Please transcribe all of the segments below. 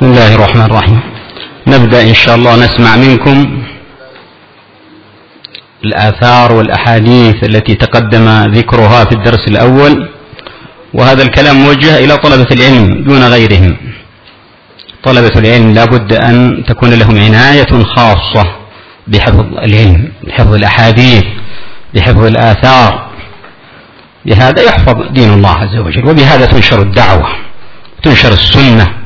بسم الله الرحمن الرحيم. نبدأ إن شاء الله نسمع منكم الآثار والأحاديث التي تقدم ذكرها في الدرس الأول وهذا الكلام موجه إلى طلبة العلم دون غيرهم. طلبة العلم لابد أن تكون لهم عناية خاصة بحفظ العلم بحفظ الأحاديث بحفظ الآثار. بهذا يحفظ دين الله عز وجل وبهذا تنشر الدعوة تنشر السنة.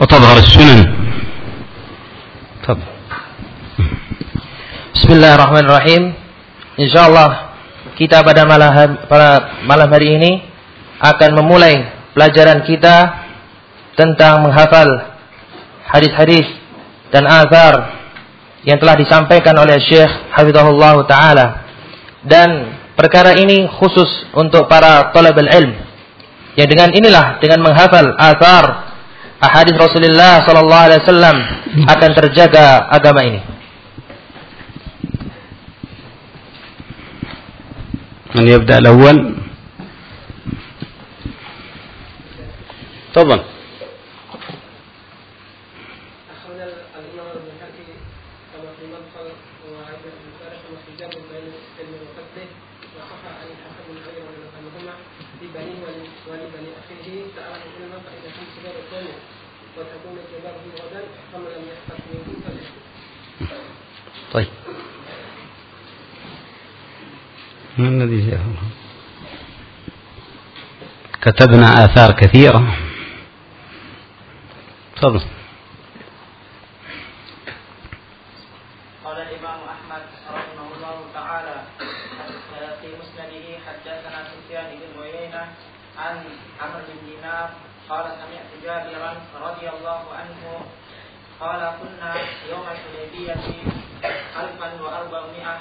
وتظهر السنن تفضل Bismillahirrahmanirrahim Insyaallah kita pada malam, pada malam hari ini akan memulai pelajaran kita tentang menghafal hadis-hadis dan azar yang telah disampaikan oleh Syekh Hafizahullah Ta'ala. Dan perkara ini khusus untuk para talabul ilm. Yang dengan inilah, dengan menghafal azar hadis Rasulullah Sallallahu Alaihi Wasallam akan terjaga agama ini. من يبدأ الأول تفضل من الذي جاءه كتبنا آثار كثيرة. تفضل. قال الإمام أحمد رحمه الله تعالى في مسنده حدثنا سفيان بن عيينة عن عمرو بن دينار قال سمعت جابرا رضي الله عنه قال كنا يوم الحديبية ألفا وأربعمائة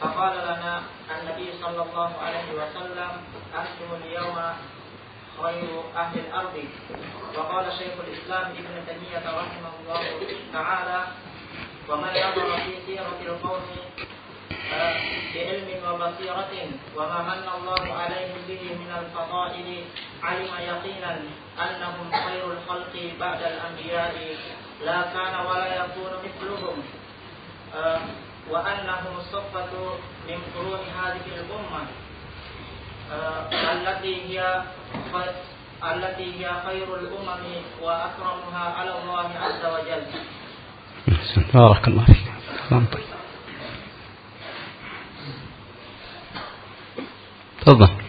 فقال لنا النبي صلى الله عليه وسلم أنتم اليوم خير أهل الأرض وقال شيخ الإسلام ابن تيمية رحمه الله تعالى ومن نظر في سيرة القوم آه، بعلم وبصيرة وما من الله عليهم به من الفضائل علم يقينا أنهم خير الخلق بعد الأنبياء لا كان ولا يكون مثلهم. آه، وأنهم الصفة من قرون هذه الأمة. آه، التي هي التي هي خير الأمم وأكرمها على الله عز وجل. بارك الله فيك. تفضل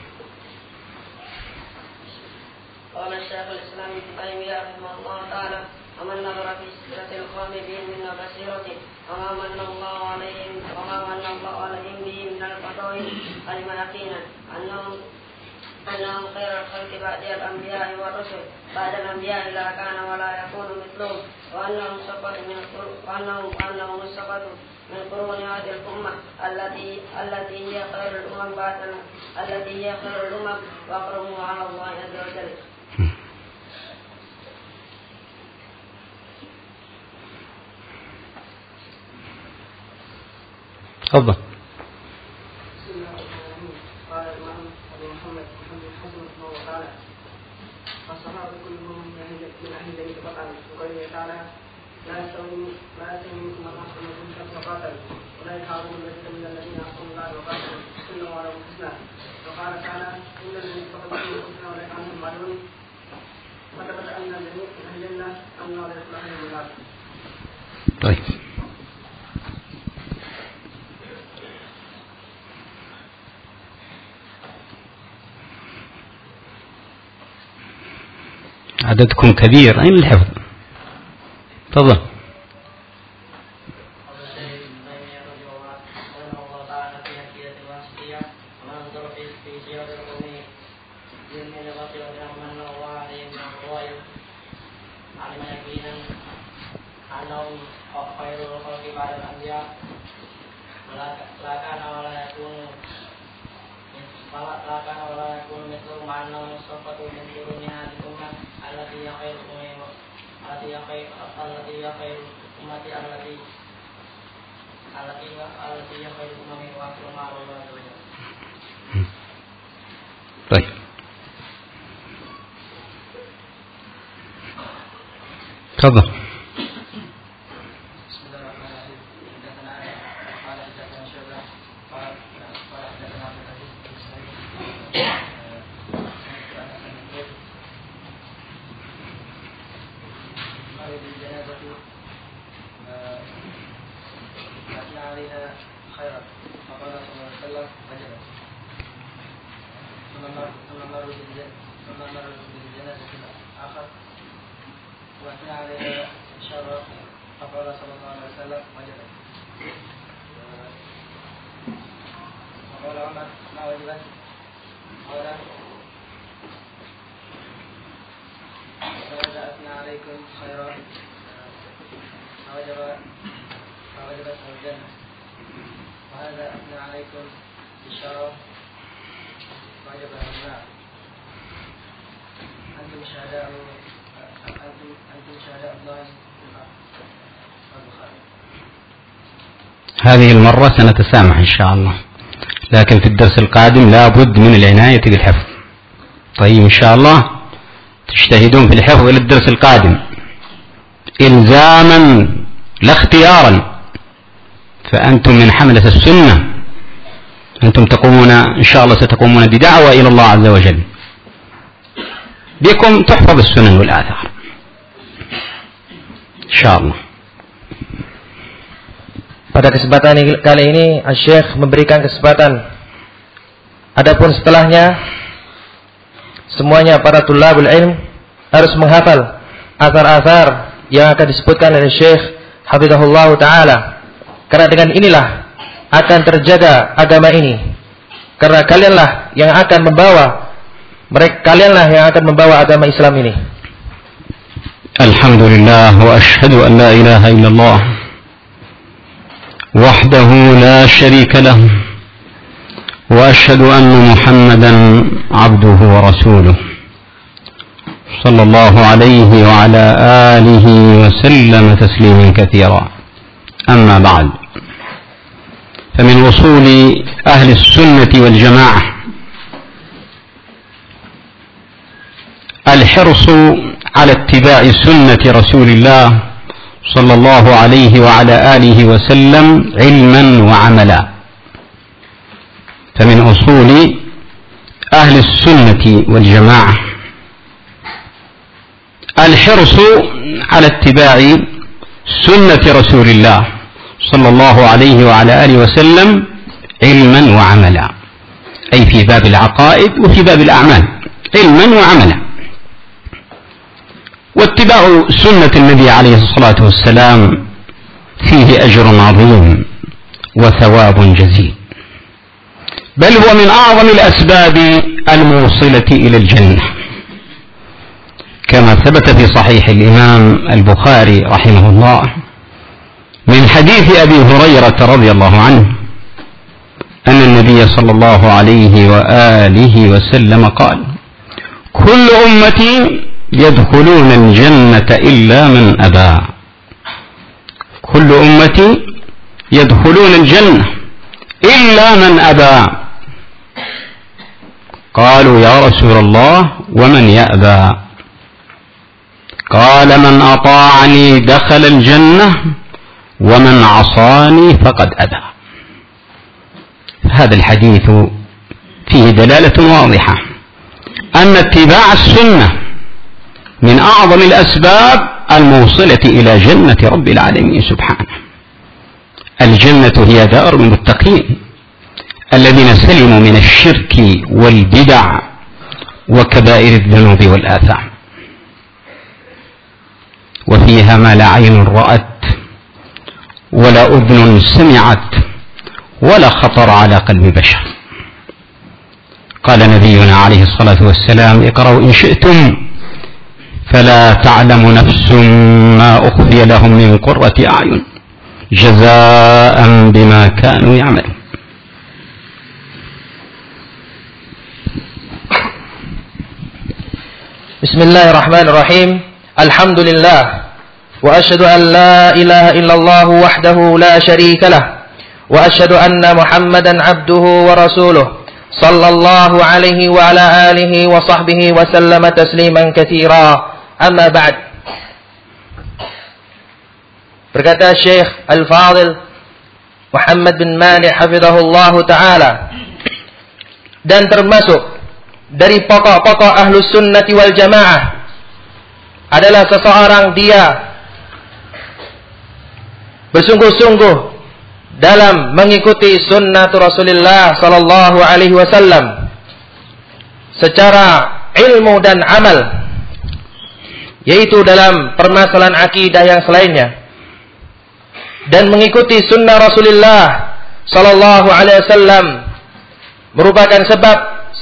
انهم خير الخلق بعد الأنبياء والرسل. بعد الأنبياء لا كان ولا يكون مثلهم. وانهم سقط من وانهم انهم سقطوا من قرون هذه الأمة التي التي هي خير الأمم بعد التي هي خير الأمم. وأكرمها على الله عز وجل. تفضل قال الإمام أبو محمد محمد الحسن رحمه الله تعالى الصحابة كلهم طيب. عددكم كبير. أين الحفظ؟ تفضل. рассказов هذه المرة سنتسامح إن شاء الله. لكن في الدرس القادم لا بد من العناية بالحفظ. طيب إن شاء الله تجتهدون في الحفظ إلى الدرس القادم. إلزاما لا اختيارا. فأنتم من حملة السنة. أنتم تقومون إن شاء الله ستقومون بدعوة إلى الله عز وجل. بكم تحفظ السنن والآثار. إن شاء الله. Pada kesempatan kali ini Syekh memberikan kesempatan Adapun setelahnya semuanya para tulabul ilm harus menghafal asar-asar yang akan disebutkan oleh Syekh Hafizahullah taala. Karena dengan inilah akan terjaga agama ini. Karena kalianlah yang akan membawa mereka kalianlah yang akan membawa agama Islam ini. Alhamdulillah wa asyhadu an la ilaha illallah وحده لا شريك له وأشهد أن محمدا عبده ورسوله. صلى الله عليه وعلى آله وسلم تسليما كثيرا. أما بعد فمن وصول أهل السنة والجماعة الحرص على اتباع سنة رسول الله صلى الله عليه وعلى آله وسلم علما وعملا. فمن أصول أهل السنة والجماعة الحرص على اتباع سنة رسول الله صلى الله عليه وعلى آله وسلم علما وعملا. أي في باب العقائد وفي باب الأعمال. علما وعملا. واتباع سنة النبي عليه الصلاة والسلام فيه أجر عظيم وثواب جزيل. بل هو من أعظم الأسباب الموصلة إلى الجنة. كما ثبت في صحيح الإمام البخاري رحمه الله من حديث أبي هريرة رضي الله عنه أن النبي صلى الله عليه وآله وسلم قال كل أمتي يدخلون الجنة إلا من أبى. كل أمتي يدخلون الجنة إلا من أبى. قالوا يا رسول الله ومن يأبى؟ قال من أطاعني دخل الجنة ومن عصاني فقد أبى. هذا الحديث فيه دلالة واضحة. أن اتباع السنة من أعظم الأسباب الموصلة إلى جنة رب العالمين سبحانه. الجنة هي دار المتقين الذين سلموا من الشرك والبدع وكبائر الذنوب والآثام. وفيها ما لا عين رأت ولا أذن سمعت ولا خطر على قلب بشر. قال نبينا عليه الصلاة والسلام اقرأوا إن شئتم فلا تعلم نفس ما أخفي لهم من قرة أعين جزاء بما كانوا يعملون. بسم الله الرحمن الرحيم. الحمد لله. وأشهد أن لا إله إلا الله وحده لا شريك له. وأشهد أن محمدا عبده ورسوله صلى الله عليه وعلى آله وصحبه وسلم تسليما كثيرا. Amma ba'd. Berkata Syekh Al-Fadil Muhammad bin Mali hafizahullahu taala dan termasuk dari pokok-pokok ahlu sunnati wal jamaah adalah seseorang dia bersungguh-sungguh dalam mengikuti sunnah Rasulullah sallallahu alaihi wasallam secara ilmu dan amal yaitu dalam permasalahan akidah yang selainnya. Dan mengikuti sunnah Rasulullah sallallahu alaihi wasallam merupakan sebab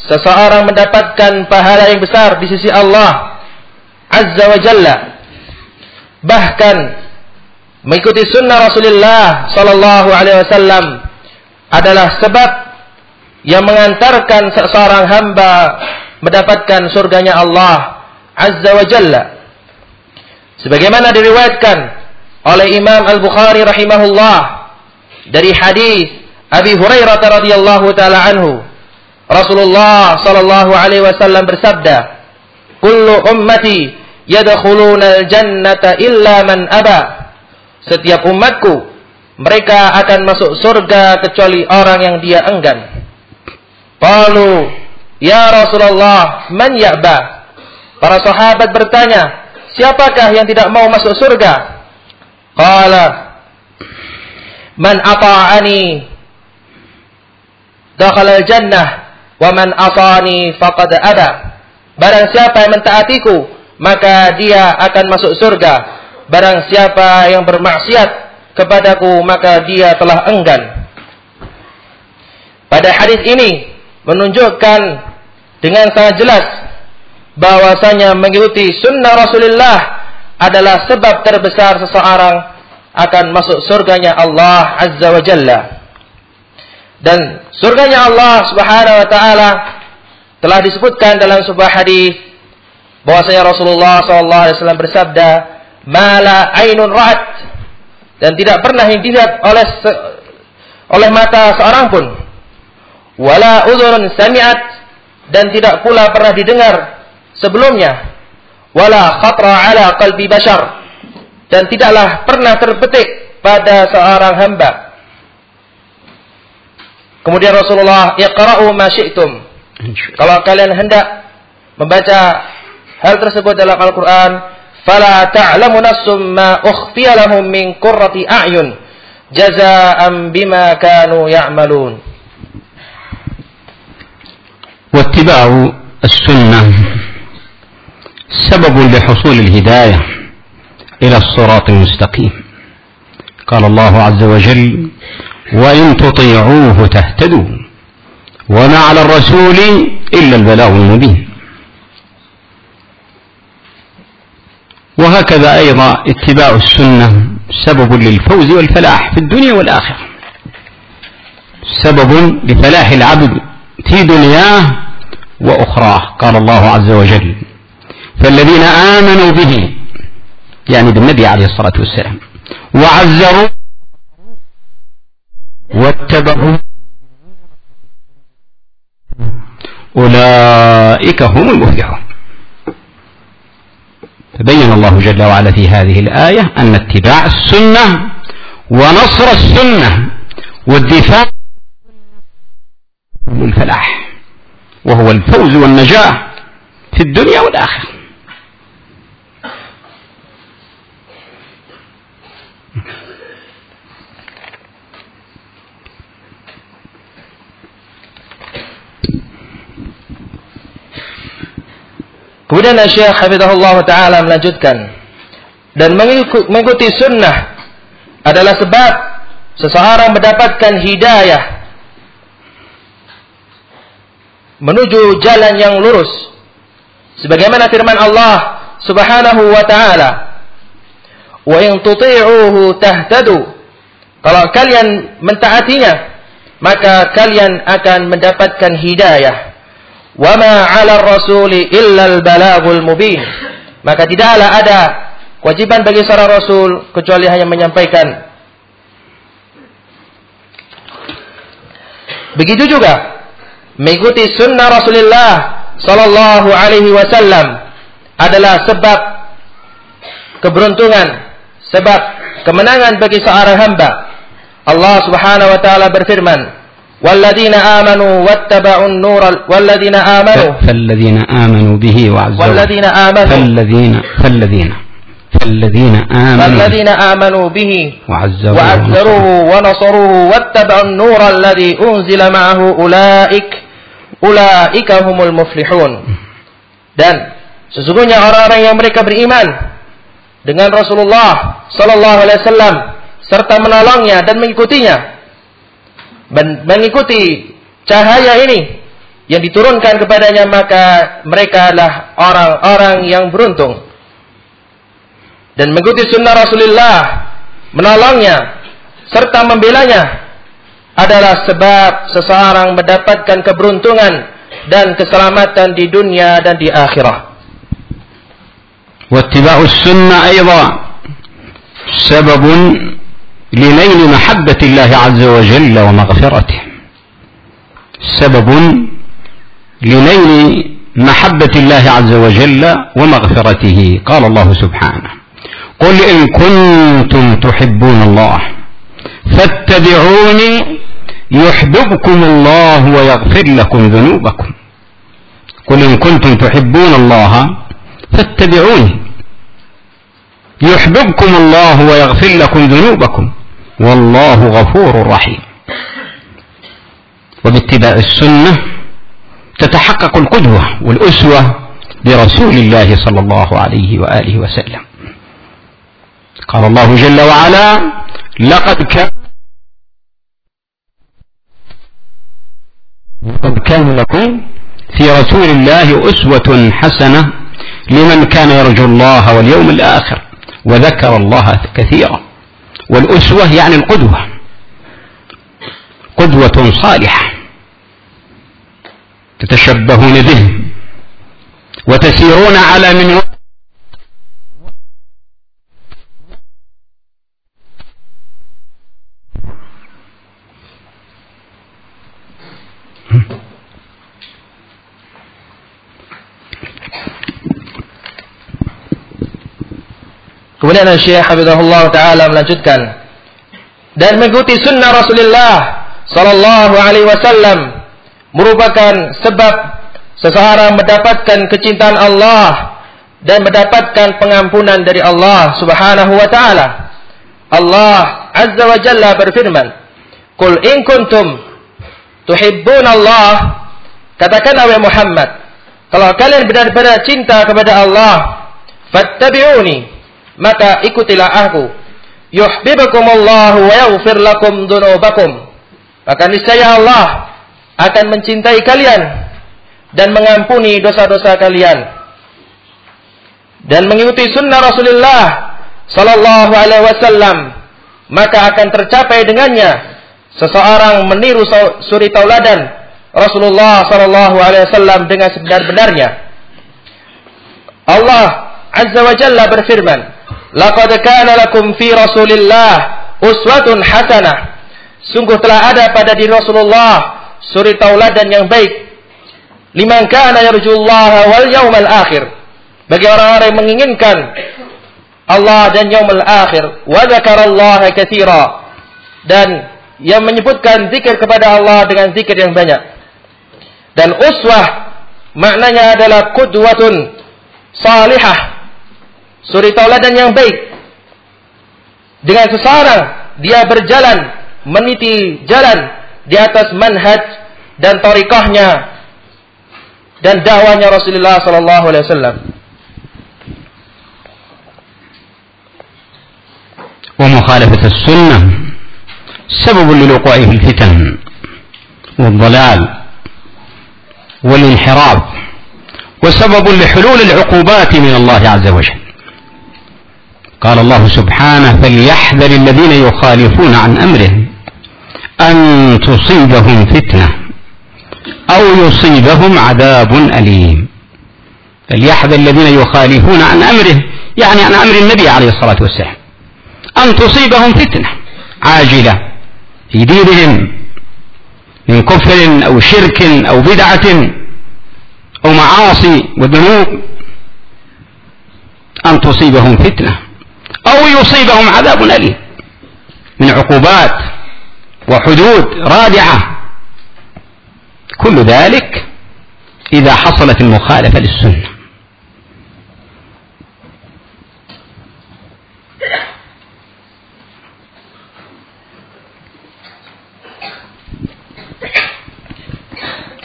seseorang mendapatkan pahala yang besar di sisi Allah azza wa jalla. Bahkan mengikuti sunnah Rasulullah sallallahu alaihi wasallam adalah sebab yang mengantarkan seseorang hamba mendapatkan surganya Allah azza wa jalla sebagaimana diriwayatkan oleh Imam Al-Bukhari rahimahullah dari hadis Abi Hurairah radhiyallahu taala anhu Rasulullah sallallahu alaihi wasallam bersabda kullu ummati yadkhuluna al-jannata illa man aba setiap umatku mereka akan masuk surga kecuali orang yang dia enggan. Qalu, "Ya Rasulullah, man ya'ba?" Para sahabat bertanya, "Siapakah yang tidak mau masuk surga?" Qala, "Man ata'ani dakhala al-jannah wa man ata'ani faqad aba." Barang siapa yang mentaatiku, maka dia akan masuk surga Barang siapa yang bermaksiat kepadaku maka dia telah enggan. Pada hadis ini menunjukkan dengan sangat jelas bahwasanya mengikuti sunnah Rasulullah adalah sebab terbesar seseorang akan masuk surganya Allah Azza wa Jalla. Dan surganya Allah Subhanahu wa taala telah disebutkan dalam sebuah hadis bahwasanya Rasulullah sallallahu alaihi wasallam bersabda, mala ainun ra'at. Dan tidak pernah dilihat oleh oleh mata seorang pun. Wala udhunun sami'at. Dan tidak pula pernah didengar sebelumnya wala khatra ala qalbi bashar dan tidaklah pernah terbetik pada seorang hamba kemudian Rasulullah iqra'u ma syi'tum kalau kalian hendak membaca hal tersebut dalam Al-Qur'an فلا تعلم نفس ما أخفي لهم من قرة أعين جزاء بما كانوا يعملون واتباع السنة سبب لحصول الهداية إلى الصراط المستقيم. قال الله عز وجل وإن تطيعوه تهتدوا وما على الرسول إلا البلاغ المبين. وهكذا أيضا اتباع السنة سبب للفوز والفلاح في الدنيا والآخرة. سبب لفلاح العبد في دنياه وأخراه قال الله عز وجل. فالذين آمنوا به يعني بالنبي عليه الصلاة والسلام وعزروا واتبعوا أولئك هم المفلحون. فبين الله جل وعلا في هذه الآية أن اتباع السنة ونصر السنة والدفاع الفلاح وهو الفوز والنجاة في الدنيا والآخرة. Kemudian Syekh Hafizahullah Ta'ala melanjutkan. Dan mengikuti sunnah adalah sebab seseorang mendapatkan hidayah menuju jalan yang lurus. Sebagaimana firman Allah Subhanahu wa taala, Wa in tuti'uhu tahtadu. Kalau kalian mentaatinya, maka kalian akan mendapatkan hidayah. Wa ma 'ala rasuli illa al-balagul mubin. Maka tidaklah ada kewajiban bagi seorang rasul kecuali hanya menyampaikan. Begitu juga mengikuti sunnah Rasulullah Sallallahu Alaihi Wasallam adalah sebab keberuntungan sebab kemenangan bagi seorang hamba. Allah Subhanahu wa taala berfirman, "Walladzina amanu wattaba'un nural walladzina amanu فالذين آمنوا به وعزروه walladzina amanu فالذين فالذين فالذين آمنوا فالذين آمنوا به وعزروه وعزروه ونصروه واتبعوا النور الذي أنزل معه أولئك أولئك هم المفلحون dan sesungguhnya orang-orang yang mereka beriman dengan Rasulullah sallallahu alaihi wasallam serta menolongnya dan mengikutinya Men- mengikuti cahaya ini yang diturunkan kepadanya maka mereka adalah orang-orang yang beruntung dan mengikuti sunnah Rasulullah, menolongnya, serta membelanya adalah sebab seseorang mendapatkan keberuntungan dan keselamatan di dunia dan di akhirat. واتباع السنة أيضا سبب لنيل محبة الله عز وجل ومغفرته. سبب لنيل محبة الله عز وجل ومغفرته. قال الله سبحانه قل إن كنتم تحبون الله فاتبعوني يحببكم الله ويغفر لكم ذنوبكم. قل إن كنتم تحبون الله فاتبعوني. يحببكم الله ويغفر لكم ذنوبكم. والله غفور رحيم. وباتباع السنة تتحقق القدوة والأسوة برسول الله صلى الله عليه وآله وسلم. قال الله جل وعلا لقد كان لقد كان لكم في رسول الله أسوة حسنة لمن كان يرجو الله واليوم الآخر وذكر الله كثيرا. والأسوة يعني القدوة. قدوة صالحة. تتشبهون به. وتسيرون على من Kemudian Syekh Habibullah Ta'ala melanjutkan. Dan mengikuti sunnah Rasulullah Sallallahu Alaihi Wasallam merupakan sebab seseorang mendapatkan kecintaan Allah dan mendapatkan pengampunan dari Allah Subhanahu wa taala. Allah Azza wa Jalla berfirman, "Qul in kuntum tuhibbun Allah" Katakanlah wahai Muhammad, kalau kalian benar-benar cinta kepada Allah, fattabi'uni, maka ikutilah aku. Yuhibbukumullahu wa yaghfir lakum dzunubakum. Maka niscaya Allah akan mencintai kalian dan mengampuni dosa-dosa kalian. Dan mengikuti sunnah Rasulullah sallallahu alaihi wasallam, maka akan tercapai dengannya seseorang meniru suri tauladan Rasulullah sallallahu alaihi wasallam dengan sebenar-benarnya. Allah Azza wa Jalla berfirman, "Laqad kana lakum fi Rasulillah uswatun hasanah." Sungguh telah ada pada diri Rasulullah suri tauladan yang baik. Liman kana yarjullaha wal yaumal akhir. Bagi orang-orang yang menginginkan Allah dan yaumul akhir, wa dzakarallaha katsira. Dan yang menyebutkan zikir kepada Allah dengan zikir yang banyak. Dan uswah maknanya adalah kudwatun salihah. Suri tauladan yang baik. Dengan seseorang dia berjalan meniti jalan di atas manhaj dan tarikahnya dan dakwahnya Rasulullah sallallahu alaihi wasallam. ومخالفة السنة سبب للوقوع في الفتن والضلال والانحراف وسبب لحلول العقوبات من الله عز وجل قال الله سبحانه فليحذر الذين يخالفون عن أمره أن تصيبهم فتنة أو يصيبهم عذاب أليم. فليحذر الذين يخالفون عن أمره يعني عن أمر النبي عليه الصلاة والسلام. أن تصيبهم فتنة عاجلة في دينهم من كفر أو شرك أو بدعة أو معاصي وذنوب. أن تصيبهم فتنة. أو يصيبهم عذاب أليم. من عقوبات وحدود رادعة. كل ذلك إذا حصلت المخالفة للسنة.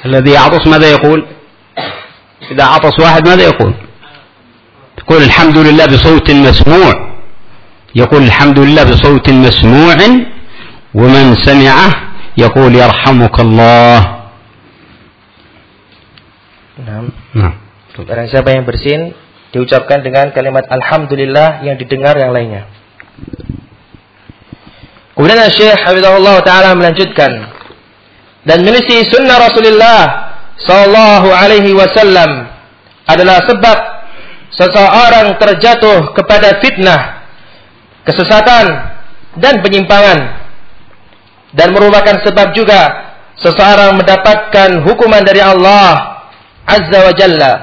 الذي يعطس ماذا يقول؟ إذا عطس واحد ماذا يقول؟ يقول الحمد لله بصوت مسموع. يقول الحمد لله بصوت مسموع ومن سمعه يقول يرحمك الله Nah, نعم barang siapa yang bersin diucapkan dengan kalimat alhamdulillah yang didengar yang lainnya. Kemudian Syekh Habibullah taala melanjutkan dan menyelisih sunnah Rasulullah sallallahu alaihi wasallam adalah sebab seseorang terjatuh kepada fitnah, kesesatan dan penyimpangan dan merupakan sebab juga seseorang mendapatkan hukuman dari Allah Azza wa Jalla.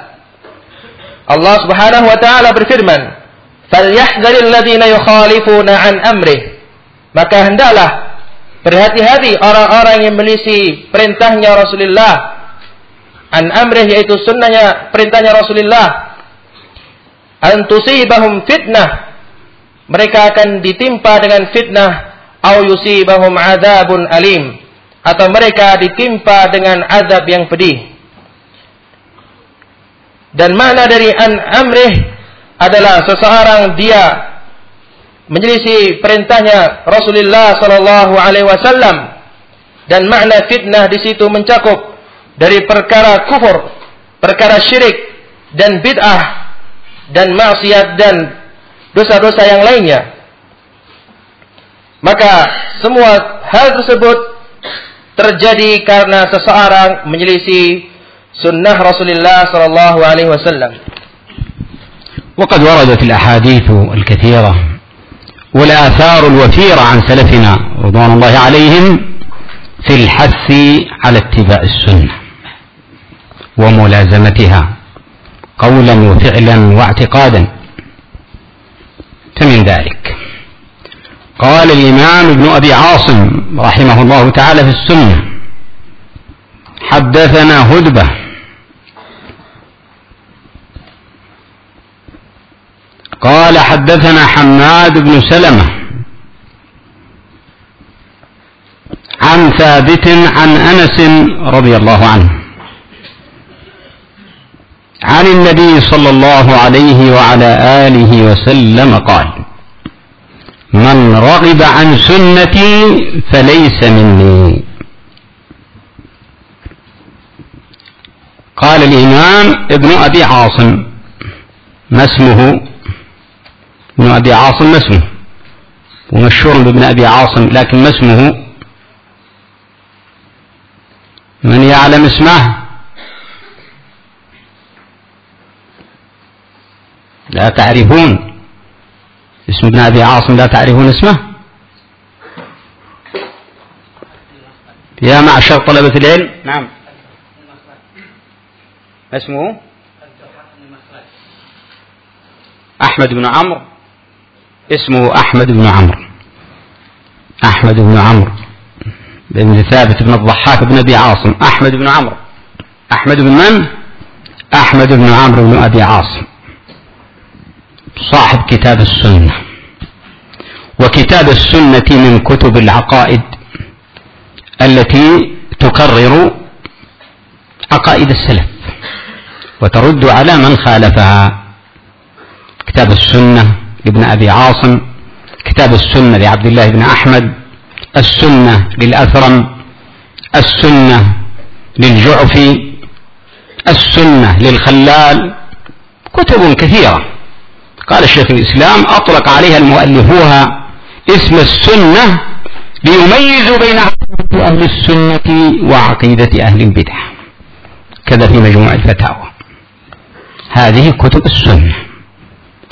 Allah Subhanahu wa taala berfirman, "Falyahdharil ladzina yukhalifuna an amrih." Maka hendaklah berhati-hati orang-orang yang melisi perintahnya Rasulullah an amrih yaitu sunnahnya perintahnya Rasulullah an tusibahum fitnah mereka akan ditimpa dengan fitnah au yusibahum adzabun alim. Atau mereka ditimpa dengan azab yang pedih. Dan makna dari an amrih adalah seseorang dia menyelisih perintahnya Rasulullah sallallahu alaihi wasallam. Dan makna fitnah di situ mencakup dari perkara kufur, perkara syirik dan bid'ah dan maksiat dan dosa-dosa yang lainnya. Maka semua hal tersebut terjadi karena seseorang menyelisih الله صلى الله عليه وسلم وقد وردت الأحاديث الكثيرة والآثار الوفيرة عن سلفنا رضوان الله عليهم في الحث على اتباع السنة وملازمتها قولا وفعلا واعتقادا فمن ذلك. قال الإمام ابن أبي عاصم رحمه الله تعالى في السنة حدثنا هدبة. قال حدثنا حماد بن سلمة عن ثابت عن أنس رضي الله عنه. عن النبي صلى الله عليه وعلى آله وسلم قال من رغب عن سنتي فليس مني. قال الإمام ابن أبي عاصم ما اسمه؟ ابن أبي عاصم ما اسمه؟ ومشهور بابن أبي عاصم لكن ما اسمه؟ من يعلم اسمه؟ لا تعرفون. اسم ابن أبي عاصم لا تعرفون اسمه؟ يا معشر طلبة العلم. نعم. اسمه؟ أحمد بن عمرو. اسمه أحمد بن عمرو. أحمد بن عمرو. بن ثابت بن الضحاك بن أبي عاصم. أحمد بن عمرو. أحمد بن من؟ أحمد بن عمرو بن أبي عاصم. صاحب كتاب السنة. وكتاب السنة من كتب العقائد التي تكرر عقائد السلف وترد على من خالفها. كتاب السنة لابن أبي عاصم كتاب السنة لعبد الله بن أحمد السنة للأثرم السنة للجعفي السنة للخلال. كتب كثيرة. قال الشيخ الإسلام أطلق عليها المؤلفوها اسم السنة ليميزوا بين عقيدة أهل السنة وعقيدة أهل البدع. كذا في مجموع الفتاوى. هذه كتب السنة.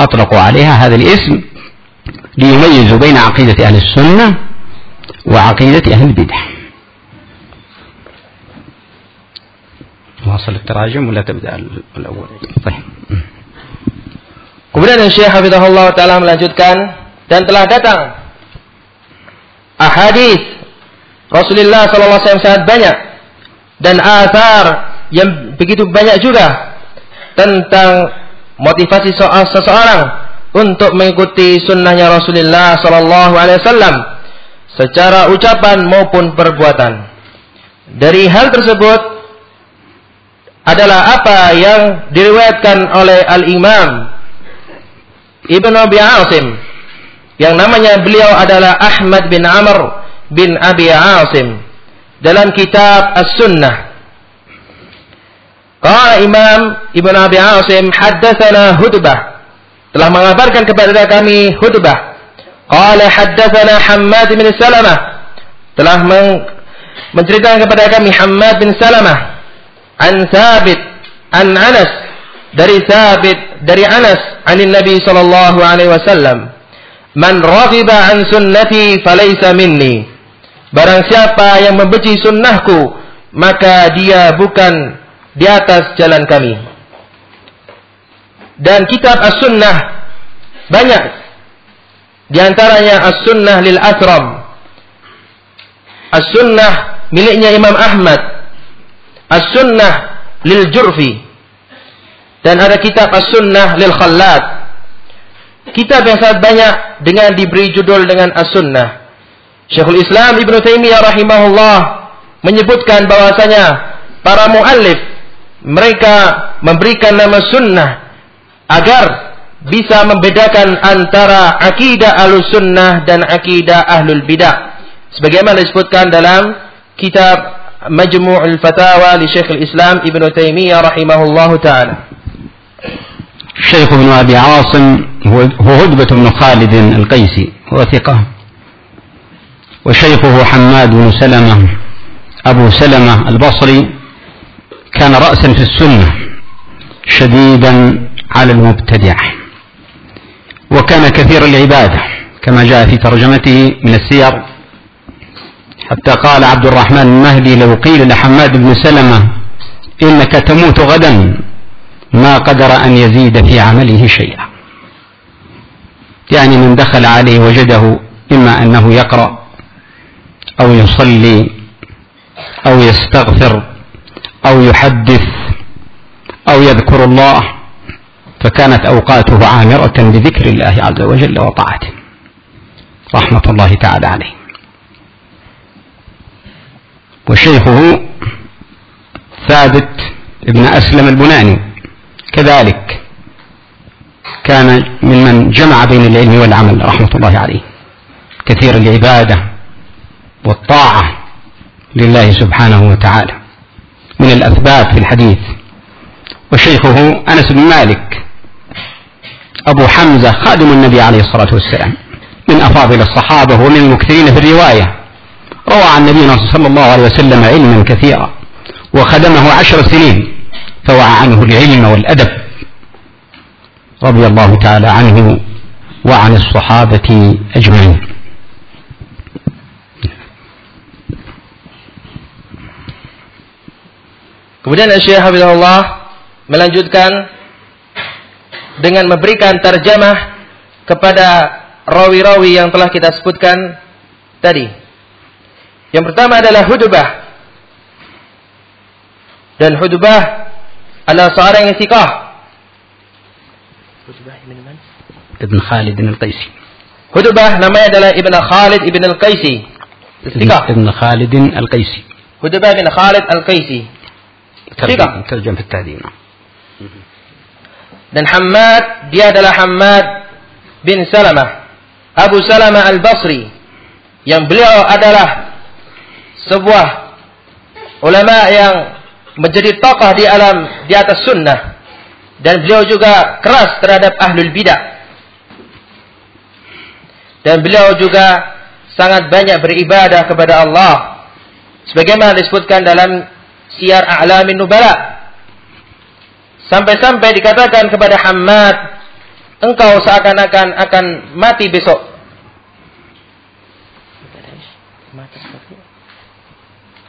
أطلقوا عليها هذا الاسم ليميزوا بين عقيدة أهل السنة وعقيدة أهل البدع. واصل التراجم ولا تبدأ الأول؟ طيب. Kemudian Syekh Hafizahullah Ta'ala melanjutkan dan telah datang ahadis Rasulullah SAW sangat banyak dan asar yang begitu banyak juga tentang motivasi soal seseorang untuk mengikuti sunnahnya Rasulullah SAW secara ucapan maupun perbuatan. Dari hal tersebut adalah apa yang diriwayatkan oleh Al-Imam Ibn Abi Asim. Yang namanya beliau adalah Ahmad bin Amr bin Abi Asim. Dalam kitab As-Sunnah. Qala Imam Ibn Abi Asim haddatsana Hudbah. Telah mengabarkan kepada kami Hudbah. Qala haddatsana Hammad bin Salamah. Telah menceritakan kepada kami Hammad bin Salamah. An Thabit an Anas dari Thabit dari Anas anin Nabi sallallahu alaihi wasallam Man raghiba an sunnati falaysa minni. Barang siapa yang membenci sunnahku, maka dia bukan di atas jalan kami. Dan kitab As-Sunnah banyak. Di antaranya As-Sunnah lil Asram. As-Sunnah miliknya Imam Ahmad. As-Sunnah lil Jurfi. Dan ada kitab As-Sunnah lil Khallad kitab yang sangat banyak dengan diberi judul dengan As-Sunnah. Syekhul Islam Ibn Taimiyah rahimahullah menyebutkan bahwasanya para muallif mereka memberikan nama sunnah agar bisa membedakan antara akidah ahlus sunnah dan akidah ahlul bidah. Sebagaimana disebutkan dalam kitab Majmu'ul Fatawa li Syekhul Islam Ibn Taimiyah rahimahullahu taala. الشيخ ابن أبي عاصم هو هدبة بن خالد القيسي هو ثقة. وشيخه حماد بن سلمة أبو سلمة البصري كان رأسا في السنة شديدا على المبتدع. وكان كثير العبادة كما جاء في ترجمته من السير. حتى قال عبد الرحمن المهدي لو قيل لحماد بن سلمة إنك تموت غدا ما قدر أن يزيد في عمله شيئا. يعني من دخل عليه وجده إما أنه يقرأ أو يصلي أو يستغفر أو يحدث أو يذكر الله فكانت أوقاته عامرة بذكر الله عز وجل وطاعته. رحمة الله تعالى عليه. وشيخه ثابت ابن أسلم البناني. كذلك كان ممن جمع بين العلم والعمل رحمة الله عليه. كثير العبادة والطاعة لله سبحانه وتعالى. من الأثبات في الحديث. وشيخه أنس بن مالك أبو حمزة خادم النبي عليه الصلاة والسلام من أفاضل الصحابة ومن المكثرين في الرواية. روى عن نبينا صلى الله عليه وسلم علما كثيرا وخدمه عشر سنين. فوعى عنه العلم والأدب رضي الله تعالى عنه وعن الصحابة أجمعين Kemudian Syekh Habibullah melanjutkan dengan memberikan terjemah kepada rawi-rawi yang telah kita sebutkan tadi. Yang pertama adalah hudubah. Dan hudubah adalah seorang yang sikah. Ibn Khalid bin Al-Qaisi. Hudbah namanya adalah Ibn Khalid ibn Al-Qaisi. Sikah. Ibn Khalid Al-Qaisi. Hudbah bin Khalid Al-Qaisi. Sikah. Terjem في التعديل. Dan Hamad, dia adalah Hamad bin Salamah. Abu Salamah Al-Basri. Yang beliau adalah sebuah ulama yang menjadi tokoh di alam di atas sunnah. Dan beliau juga keras terhadap ahlul bidah. Dan beliau juga sangat banyak beribadah kepada Allah. Sebagaimana disebutkan dalam siar a'lamin nubala. Sampai-sampai dikatakan kepada Hamad engkau seakan-akan akan mati besok.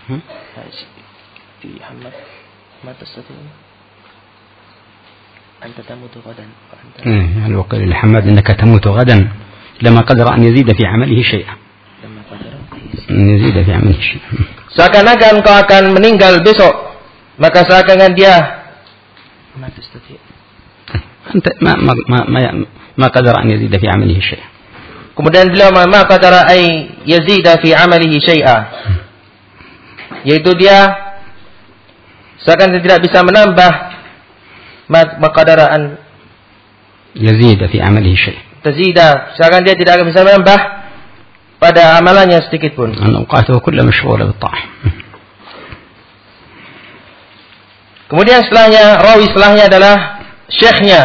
Hmm? في محمد. ما تستطيع. أنت تموت غدا. وقيل لحماد إنك تموت غدا لما قدر أن يزيد في عمله شيئا. أن يزيد. في عمله شيئا. Seakan-akan kau akan meninggal besok, maka seakan-akan dia أنت ما ما ما ما, ما قدر أن يزيد في عمله شيئا. Kemudian beliau ma qadara ay yazida fi amalihi syai'a. Yaitu dia Seakan dia tidak bisa menambah makadaraan. Yazid fi amalihi syai. Tazida. Seakan dia tidak bisa menambah pada amalannya sedikit pun. Anqatuhu kullu mashghula bi Kemudian setelahnya, rawi setelahnya adalah syekhnya.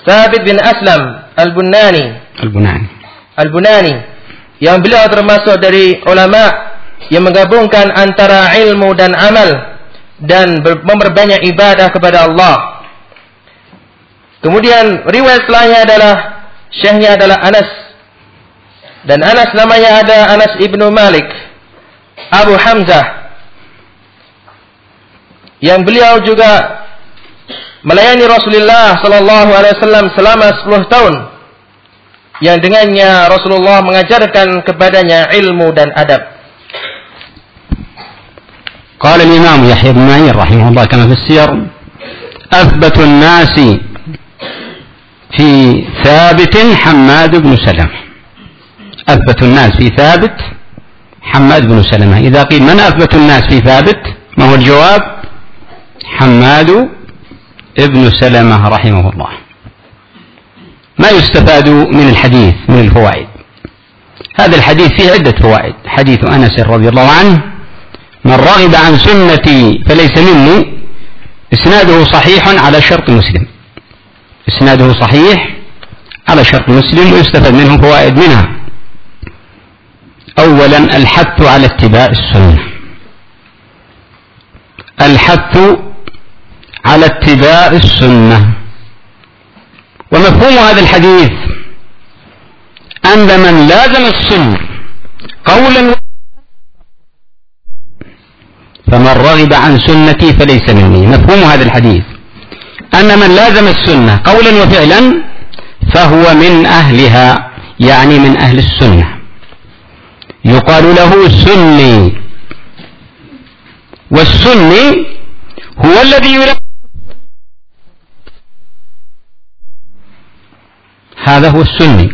Sabit bin Aslam Al-Bunani. Al-Bunani. Al-Bunani. Yang beliau termasuk dari ulama' yang menggabungkan antara ilmu dan amal dan memperbanyak ibadah kepada Allah. Kemudian riwayat setelahnya adalah syekhnya adalah Anas dan Anas namanya ada Anas ibnu Malik Abu Hamzah yang beliau juga melayani Rasulullah sallallahu alaihi wasallam selama 10 tahun yang dengannya Rasulullah mengajarkan kepadanya ilmu dan adab. قال الإمام يحيى بن معين رحمه الله كما في السير أثبت الناس في ثابت حماد بن سلمة. أثبت الناس في ثابت حماد بن سلمة. إذا قيل من أثبت الناس في ثابت؟ ما هو الجواب؟ حماد ابن سلمة رحمه الله. ما يستفاد من الحديث من الفوائد؟ هذا الحديث فيه عدة فوائد. حديث أنس رضي الله عنه من رغب عن سنتي فليس مني. إسناده صحيح على شرط مسلم. إسناده صحيح على شرط مسلم ويستفاد منه فوائد منها. أولا الحث على اتباع السنة. الحث على اتباع السنة. ومفهوم هذا الحديث أن من لازم السنة قولا فمن رغب عن سنتي فليس مني. مفهوم هذا الحديث. أن من لازم السنة قولا وفعلا فهو من أهلها يعني من أهل السنة. يقال له سني. والسني هو الذي يلازم هذا هو السني.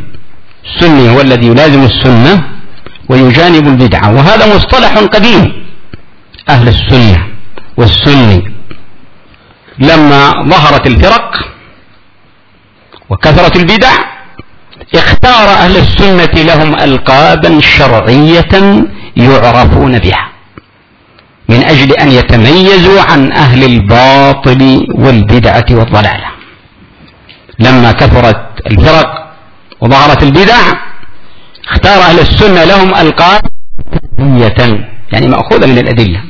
السني هو الذي يلازم السنة ويجانب البدعة. وهذا مصطلح قديم. أهل السنة والسني. لما ظهرت الفرق وكثرت البدع اختار أهل السنة لهم ألقابا شرعية يعرفون بها من أجل أن يتميزوا عن أهل الباطل والبدعة والضلالة. لما كثرت الفرق وظهرت البدع اختار أهل السنة لهم ألقاب يعني مأخوذة من الأدلة.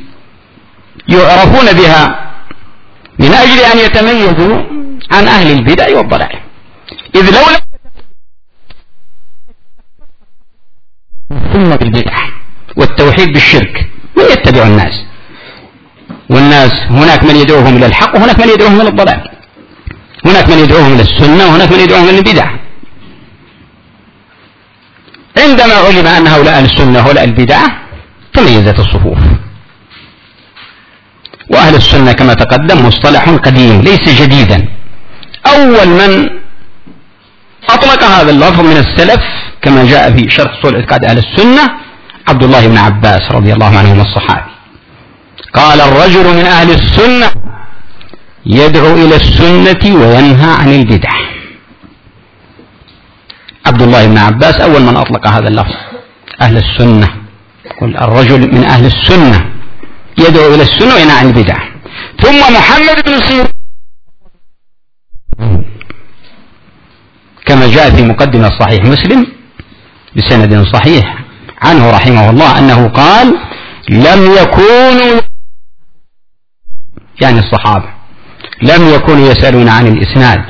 يعرفون بها من أجل أن يتميزوا عن أهل البدع والضلال. إذ لولا ثم بالبدع والتوحيد بالشرك من يتبع الناس؟ والناس هناك من يدعوهم إلى الحق وهناك من يدعوهم إلى الضلال. هناك من يدعوهم إلى السنة وهناك من يدعوهم إلى البدع. عندما علم أن هؤلاء السنة هؤلاء البدعة تميزت الصفوف. وأهل السنة كما تقدم مصطلح قديم ليس جديدا. أول من أطلق هذا اللفظ من السلف كما جاء في شرح صول اعتقاد أهل السنة عبد الله بن عباس رضي الله عنهما الصحابي. قال الرجل من أهل السنة يدعو إلى السنة وينهى عن البدع. عبد الله بن عباس أول من أطلق هذا اللفظ. أهل السنة. الرجل من أهل السنة يدعو إلى السنة وينهى عن ثم محمد بن سيرين. كما جاء في مقدمة صحيح مسلم بسند صحيح عنه رحمه الله أنه قال لم يكونوا يعني الصحابة لم يكونوا يسألون عن الإسناد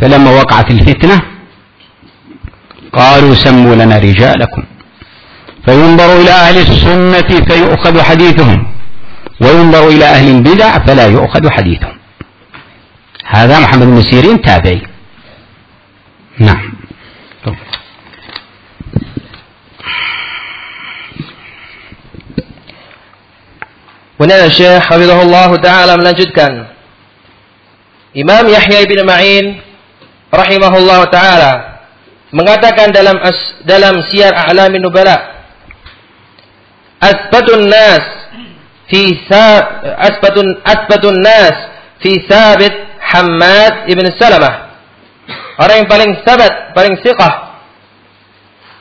فلما وقعت الفتنة قالوا سموا لنا رجالكم فينظر إلى أهل السنة فيؤخذ حديثهم. وينظر إلى أهل البدع فلا يؤخذ حديثهم. هذا محمد المسيرين تابعي. نعم. ونال الشيخ حفظه الله تعالى من أجد كان إمام يحيى بن معين رحمه الله تعالى mengatakan dalam as, dalam siar A'lamin Nubala asbatun nas fi asbatun asbatun nas fi sabit Hamad ibn Salamah orang yang paling sabat paling siqah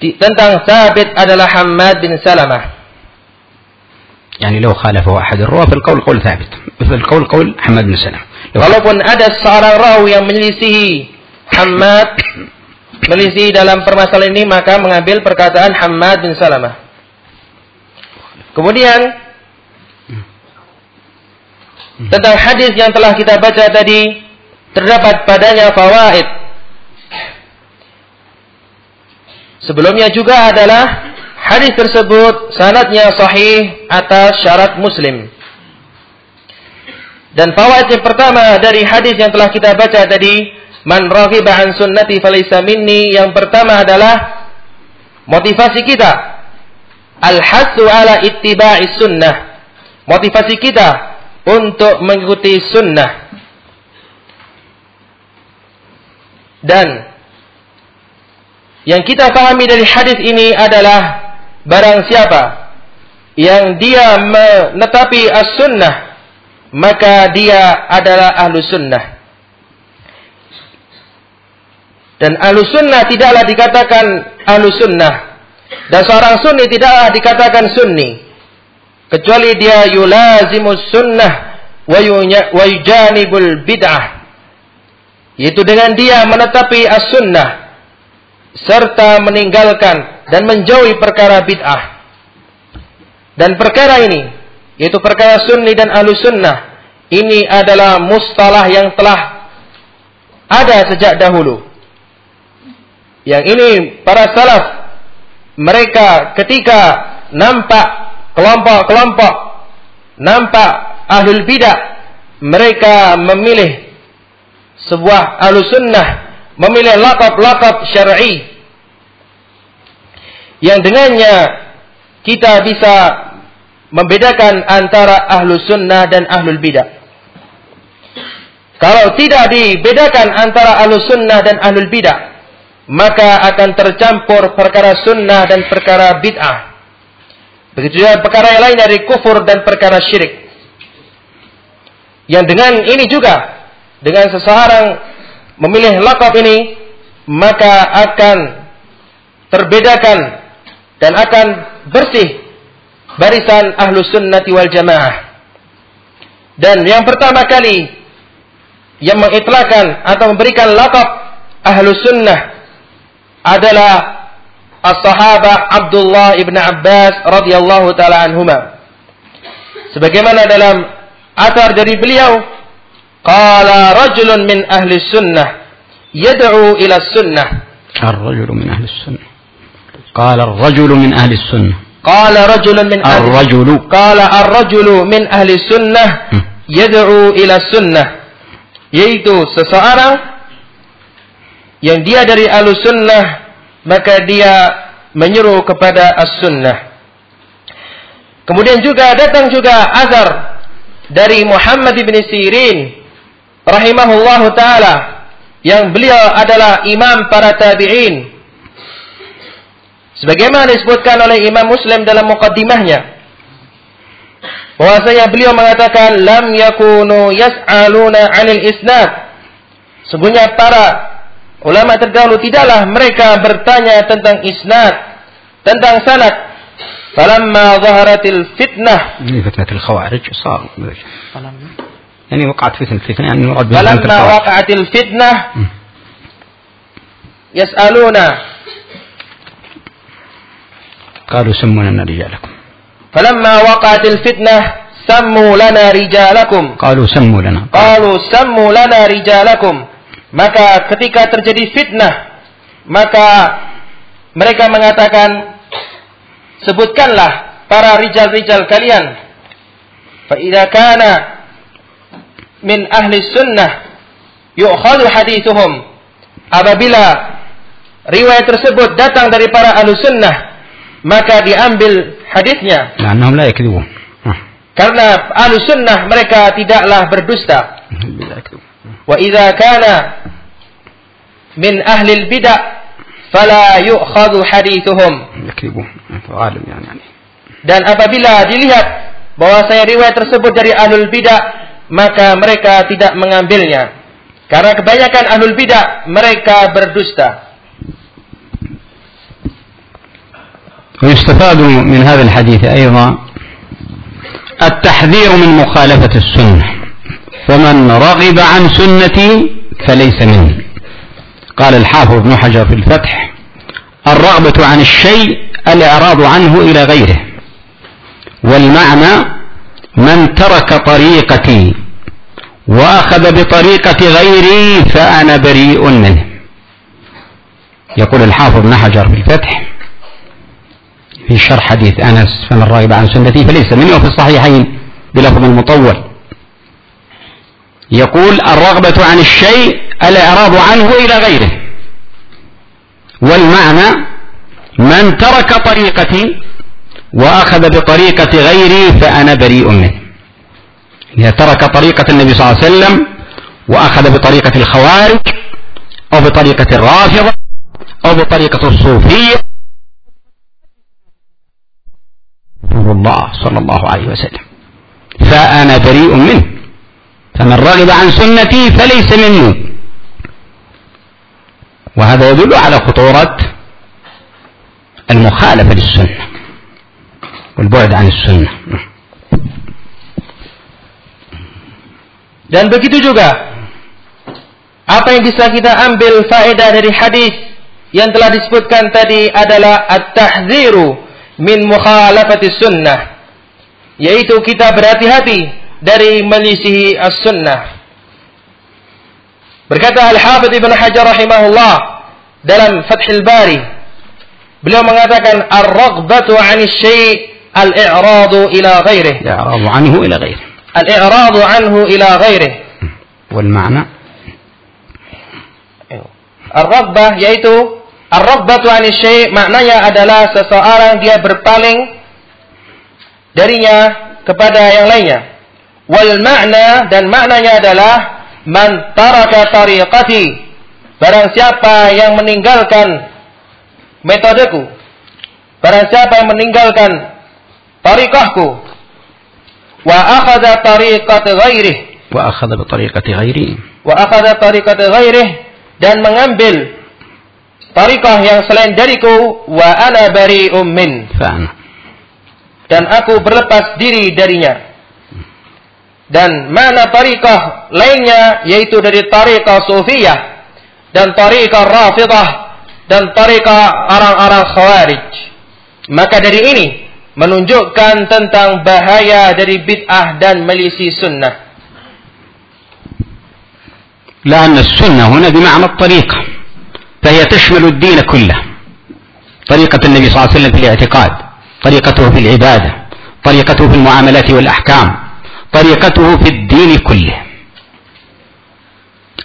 tentang sabit adalah Hamad bin Salamah يعني لو خالفه أحد الرواة فالقول قول ثابت مثل القول قول حماد بن سلمة Walaupun ada seorang rawi yang menyelisihi Hamad menyelisihi dalam permasalahan ini maka mengambil perkataan Hamad bin Salamah. Kemudian tentang hadis yang telah kita baca tadi terdapat padanya fawaid. Sebelumnya juga adalah Hadis tersebut sanadnya sahih atas syarat Muslim. Dan fawaid yang pertama dari hadis yang telah kita baca tadi, man raghiba an sunnati falaysa minni, yang pertama adalah motivasi kita al-hasu ala ittiba'i sunnah. Motivasi kita untuk mengikuti sunnah. Dan yang kita pahami dari hadis ini adalah barang siapa yang dia menetapi as-sunnah maka dia adalah ahlu sunnah dan ahlu sunnah tidaklah dikatakan ahlu sunnah dan seorang sunni tidaklah dikatakan sunni kecuali dia yulazimus sunnah wa yujanibul bid'ah yaitu dengan dia menetapi as-sunnah serta meninggalkan dan menjauhi perkara bid'ah. Dan perkara ini, yaitu perkara sunni dan ahlu sunnah, ini adalah mustalah yang telah ada sejak dahulu. Yang ini para salaf, mereka ketika nampak kelompok-kelompok, nampak ahlul bidah, mereka memilih sebuah ahlu sunnah, memilih lakab-lakab syar'i yang dengannya kita bisa membedakan antara ahlu sunnah dan ahlul bidah. Kalau tidak dibedakan antara ahlu sunnah dan ahlul bidah, maka akan tercampur perkara sunnah dan perkara bid'ah. Begitu juga perkara yang lain dari kufur dan perkara syirik. Yang dengan ini juga, dengan seseorang memilih lakab ini, maka akan terbedakan dan akan bersih barisan ahlu sunnati wal jamaah. Dan yang pertama kali yang mengitlakan atau memberikan lakab ahlu sunnah adalah as-sahabah Abdullah ibn Abbas radhiyallahu taala anhuma. Sebagaimana dalam atar dari beliau, qala rajulun min ahli sunnah yad'u ila sunnah. Ar-rajulu min ahli sunnah قال الرجل من أهل السنة قال رجل من أهل الرجل قال الرجل من أهل السنة yad'u ila sunnah yaitu seseorang yang dia dari ahlu sunnah maka dia menyeru kepada as-sunnah kemudian juga datang juga azar dari Muhammad bin Sirin rahimahullahu taala yang beliau adalah imam para tabi'in Sebagaimana disebutkan oleh Imam Muslim dalam mukaddimahnya. Bahwasanya beliau mengatakan lam yakunu yas'aluna 'anil isnad. Sebenarnya para ulama terdahulu tidaklah mereka bertanya tentang isnad, tentang sanad. Falamma zaharatil fitnah. Ini fitnah al-khawarij صار يعني وقعت فتنة فتنة يعني المراد فلما وقعت الفتنة يسألون قالوا سموا لنا رجالكم فلما وقعت الفتنة سموا لنا رجالكم قالوا سموا لنا قالوا سموا لنا رجالكم maka ketika terjadi fitnah, maka mereka mengatakan, sebutkanlah para rijal-rijal kalian. Fa'idha kana min ahli sunnah yu'khadu hadithuhum. Apabila riwayat tersebut datang dari para ahli sunnah, maka diambil hadisnya. Karena ahli sunnah mereka tidaklah berdusta. Wa idha kana min ahli al-bid'ah fala yu'khadhu hadithuhum. يكذبون غالب يعني يعني Dan apabila dilihat bahwasanya riwayat tersebut dari ahlul bidah, maka mereka tidak mengambilnya. Karena kebanyakan ahlul bidah mereka berdusta. ويستفاد من هذا الحديث أيضا التحذير من مخالفة السنة فمن رغب عن سنتي فليس مني قال الحافظ ابن حجر في الفتح الرغبة عن الشيء الإعراض عنه إلى غيره والمعنى من ترك طريقتي وأخذ بطريقة غيري فأنا بريء منه. يقول الحافظ ابن حجر في الفتح في شرح حديث أنس فمن رغب عن سنتي فليس مني وفي الصحيحين بلفظ المطول يقول الرغبة عن الشيء الإعراض عنه إلى غيره. والمعنى من ترك طريقتي وأخذ بطريقة غيري فأنا بريء منه. إذا ترك طريقة النبي صلى الله عليه وسلم وأخذ بطريقة الخوارج أو بطريقة الرافضة أو بطريقة الصوفية الله صلى الله عليه وسلم. فأنا بريء منه. فمن رغب عن سنتي فليس مني وهذا يدل على خطورة المخالفة للسنة والبعد عن السنة Dan begitu juga apa yang bisa kita ambil faedah dari hadis yang telah disebutkan tadi adalah at-tahdziru min mukhalafati sunnah yaitu kita berhati-hati dari melisihi as-sunnah. Berkata Al-Hafidh Ibn Hajar rahimahullah dalam Fathul Bari. Beliau mengatakan ar-raghbatu 'ani syai' al-i'radu ila ghairihi. Al-i'radu anhu ila ghairihi. Al-i'radu anhu ila ghairihi. Wal ma'na Ar-raghbah yaitu ar-raghbatu syai' maknanya adalah seseorang dia berpaling darinya kepada yang lainnya. Wal makna dan maknanya adalah man taraka tariqati. Barang siapa yang meninggalkan metodeku. Barang siapa yang meninggalkan tarikahku. Wa akhadha tariqat ghairih. Wa akhadha tariqat ghairih. Wa akhadha tariqat ghairih dan mengambil tarikah yang selain dariku wa ana bari'um min. Dan aku berlepas diri darinya. Dan mana tariqah lainnya yaitu dari tariqah sufiyah dan tariqah rafidah dan tariqah orang-orang khawarij maka dari ini menunjukkan tentang bahaya dari bid'ah dan melisi sunnah لأن السنة هنا بمعنى الطريقة فهي تشمل الدين كله طريقة النبي صلى الله عليه وسلم في الاعتقاد طريقته في العبادة طريقته في المعاملات والأحكام طريقته في الدين كله.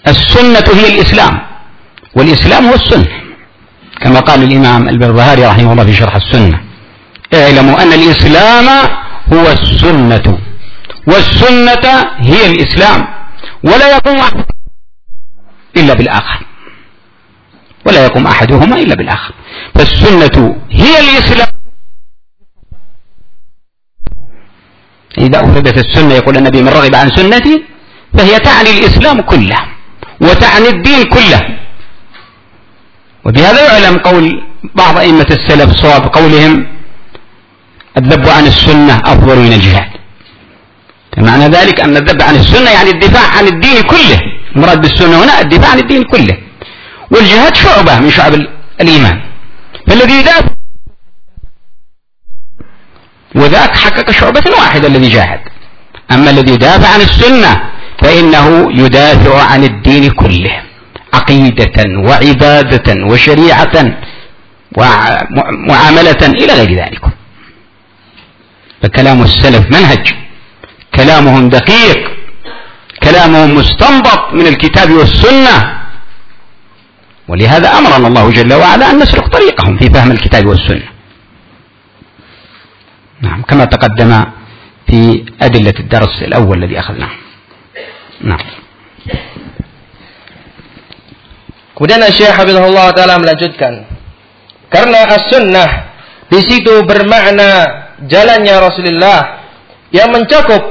السنة هي الإسلام والإسلام هو السنة. كما قال الإمام البربهاري رحمه الله في شرح السنة اعلموا أن الإسلام هو السنة والسنة هي الإسلام ولا يقوم أحد إلا بالآخر. ولا يقوم أحدهما إلا بالآخر. فالسنة هي الإسلام إذا أفردت السنة يقول النبي من رغب عن سنتي فهي تعني الإسلام كله وتعني الدين كله. وبهذا يعلم قول بعض أئمة السلف صواب قولهم الذب عن السنة أفضل من الجهاد. فمعنى ذلك أن الذب عن السنة يعني الدفاع عن الدين كله. المراد بالسنة هنا الدفاع عن الدين كله. والجهاد شعبة من شعب الإيمان. فالذي يدافع وذاك حقق شعبة واحدة الذي جاهد. أما الذي يدافع عن السنة فإنه يدافع عن الدين كله. عقيدة وعبادة وشريعة ومعاملة إلى غير ذلك. فكلام السلف منهج. كلامهم دقيق. كلامهم مستنبط من الكتاب والسنة. ولهذا أمرنا الله جل وعلا أن نسلك طريقهم في فهم الكتاب والسنة. نعم كما تقدم في أدلة الدرس الأول الذي أخذناه نعم Kemudian Syekh Habibullah Ta'ala melanjutkan. Karena as-sunnah di situ bermakna jalannya Rasulullah yang mencakup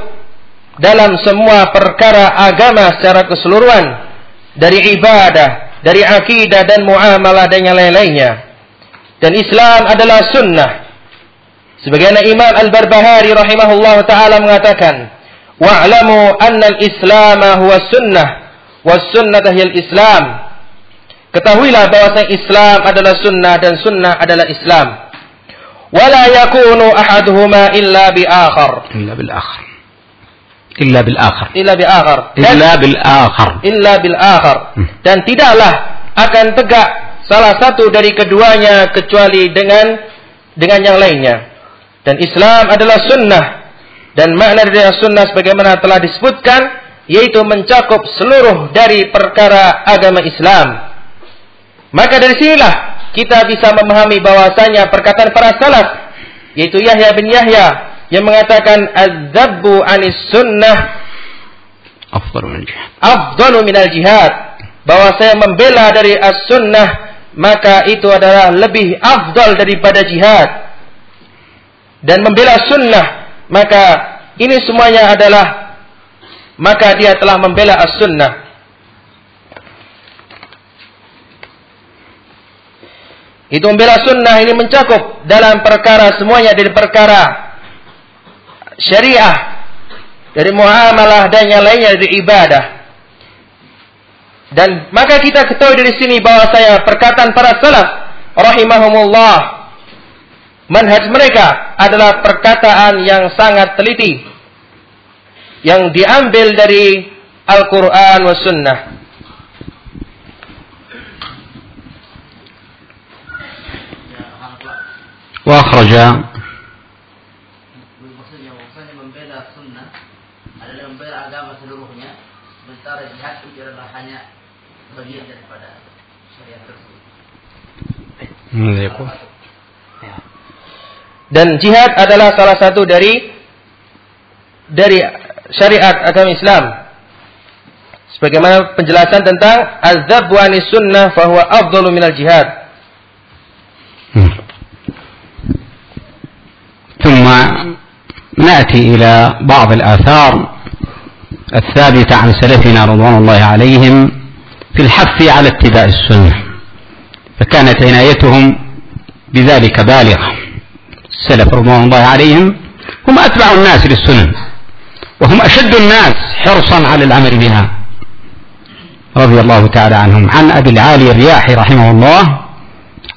dalam semua perkara agama secara keseluruhan dari ibadah, dari akidah dan muamalah dan yang lain-lainnya. Dan Islam adalah sunnah. Sebagaimana Imam Al-Barbahari rahimahullah taala mengatakan, "Wa'lamu anna al-Islam huwa sunnah, was sunnah hiya al-Islam." Ketahuilah bahwa Islam adalah sunnah dan sunnah adalah Islam. Wala yakunu ahaduhuma illa bi akhar. Illa bil akhar. Illa bil akhar. Illa bi akhar. Illa bil akhar. Illa bil akhar. Hmm. Dan tidaklah akan tegak salah satu dari keduanya kecuali dengan dengan yang lainnya. Dan Islam adalah sunnah dan makna dari sunnah sebagaimana telah disebutkan yaitu mencakup seluruh dari perkara agama Islam. Maka dari sinilah kita bisa memahami bahwasanya perkataan para salaf yaitu Yahya bin Yahya yang mengatakan az-zabbu anis sunnah afdalu jihad. Afdalu min jihad. Bahwa saya membela dari as-sunnah maka itu adalah lebih afdal daripada jihad. Dan membela sunnah maka ini semuanya adalah maka dia telah membela as-sunnah. Itu membela sunnah ini mencakup dalam perkara semuanya dari perkara syariah, dari muamalah dan yang lainnya dari ibadah. Dan maka kita ketahui dari sini bahwa saya perkataan para salaf rahimahumullah manhaj mereka adalah perkataan yang sangat teliti yang diambil dari Al-Quran wa Sunnah. وأخرج Dan jihad adalah salah satu dari dari syariat agama Islam. Sebagaimana penjelasan tentang azab wa sunnah fahuwa afdalu minal jihad. Hmm. ثم ناتي إلى بعض الاثار الثابته عن سلفنا رضوان الله عليهم في الحث على اتباع السنة فكانت عنايتهم بذلك بالغه السلف رضوان الله عليهم هم أتبع الناس للسنن وهم أشد الناس حرصا على العمل بها. رضي الله تعالى عنهم. عن أبي العالي الرياحي رحمه الله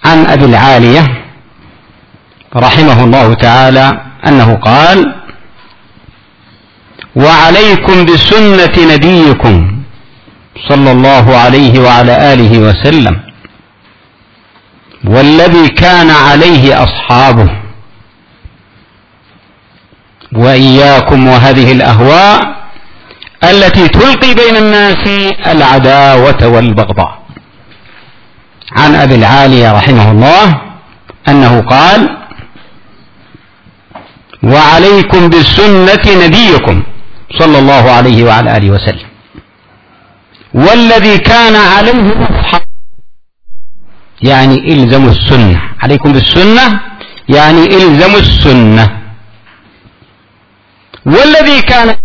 عن أبي العالية رحمه الله تعالى أنه قال وعليكم بسنة نبيكم صلى الله عليه وعلى آله وسلم والذي كان عليه أصحابه. وإياكم وهذه الأهواء التي تلقي بين الناس العداوة والبغضاء. عن أبي العالية رحمه الله أنه قال وعليكم بسنة نبيكم صلى الله عليه وعلى آله وسلم والذي كان عليه يعني إلزموا السنة. عليكم بالسنة يعني إلزموا السنة. والذي كان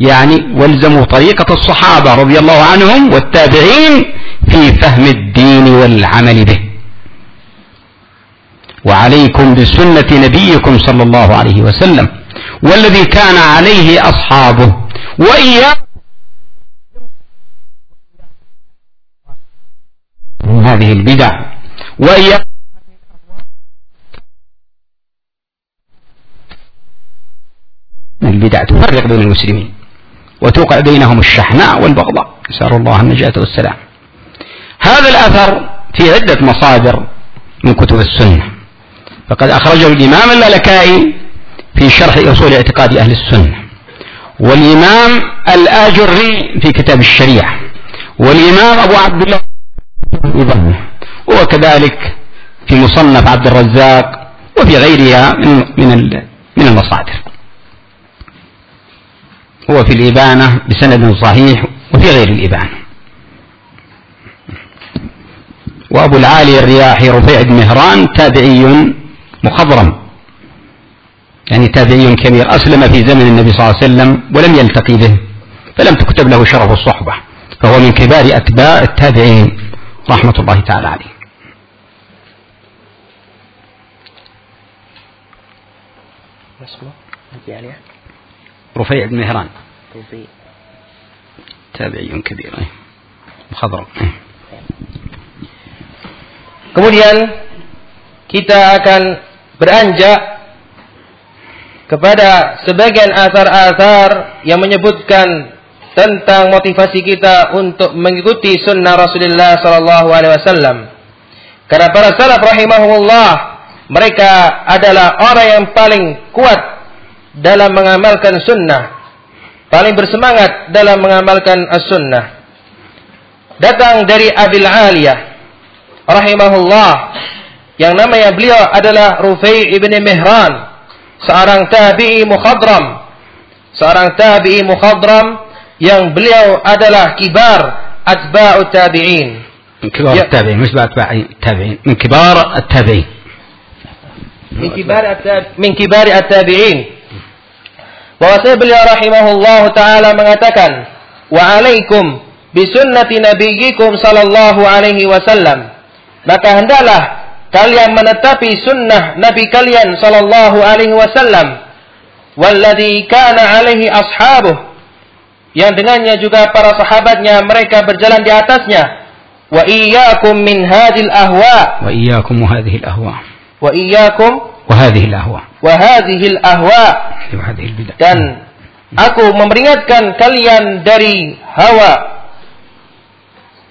يعني والزموا طريقة الصحابة رضي الله عنهم والتابعين في فهم الدين والعمل به. وعليكم بسنة نبيكم صلى الله عليه وسلم والذي كان عليه أصحابه. وإياكم من هذه البدع. وإياكم البدع تفرق بين المسلمين وتوقع بينهم الشحناء والبغضاء. نسأل الله النجاة والسلام. هذا الأثر في عدة مصادر من كتب السنة. فقد أخرجه الإمام اللالكائي في شرح أصول اعتقاد أهل السنة. والإمام الآجري في كتاب الشريعة. والإمام أبو عبد الله وكذلك في مصنف عبد الرزاق وفي غيرها من من المصادر. هو في الإبانة بسند صحيح وفي غير الإبانة. وأبو العالي الرياحي رفيع بن مهران تابعي مخضرم. يعني تابعي كبير. أسلم في زمن النبي صلى الله عليه وسلم ولم يلتقي به فلم تكتب له شرف الصحبة فهو من كبار أتباع التابعين رحمة الله تعالى عليه. اسمه رفيع بن مهران رفيع تابعي كبير مخضرم Kemudian kita akan beranjak kepada sebagian asar-asar yang menyebutkan tentang motivasi kita untuk mengikuti sunnah Rasulullah sallallahu alaihi wasallam. Karena para salaf rahimahumullah mereka adalah orang yang paling kuat dalam mengamalkan sunnah, paling bersemangat dalam mengamalkan as-sunnah. Datang dari Abil Aliyah rahimahullah yang namanya beliau adalah Rufai ibn Mihran seorang tabi'i mukhadram seorang tabi'i mukhadram yang beliau adalah kibar atba'u tabi'in من كبار ya. التابعين مش بأتباع التابعين من كبار التابعين من كبار من كبار التابعين bahwasanya beliau rahimahullah taala mengatakan wa alaikum bisunnati nabiyyikum sallallahu alaihi wasallam. Maka hendaklah kalian menetapi sunnah Nabi kalian sallallahu alaihi wasallam walladzi kana alaihi ashabuh yang dengannya juga para sahabatnya mereka berjalan di atasnya wa iyyakum min hadhil ahwa. Wa iyyakum hadhil ahwa. Wa iyyakum wa hadhil ahwa wa hadhil ahwa dan aku memperingatkan kalian dari hawa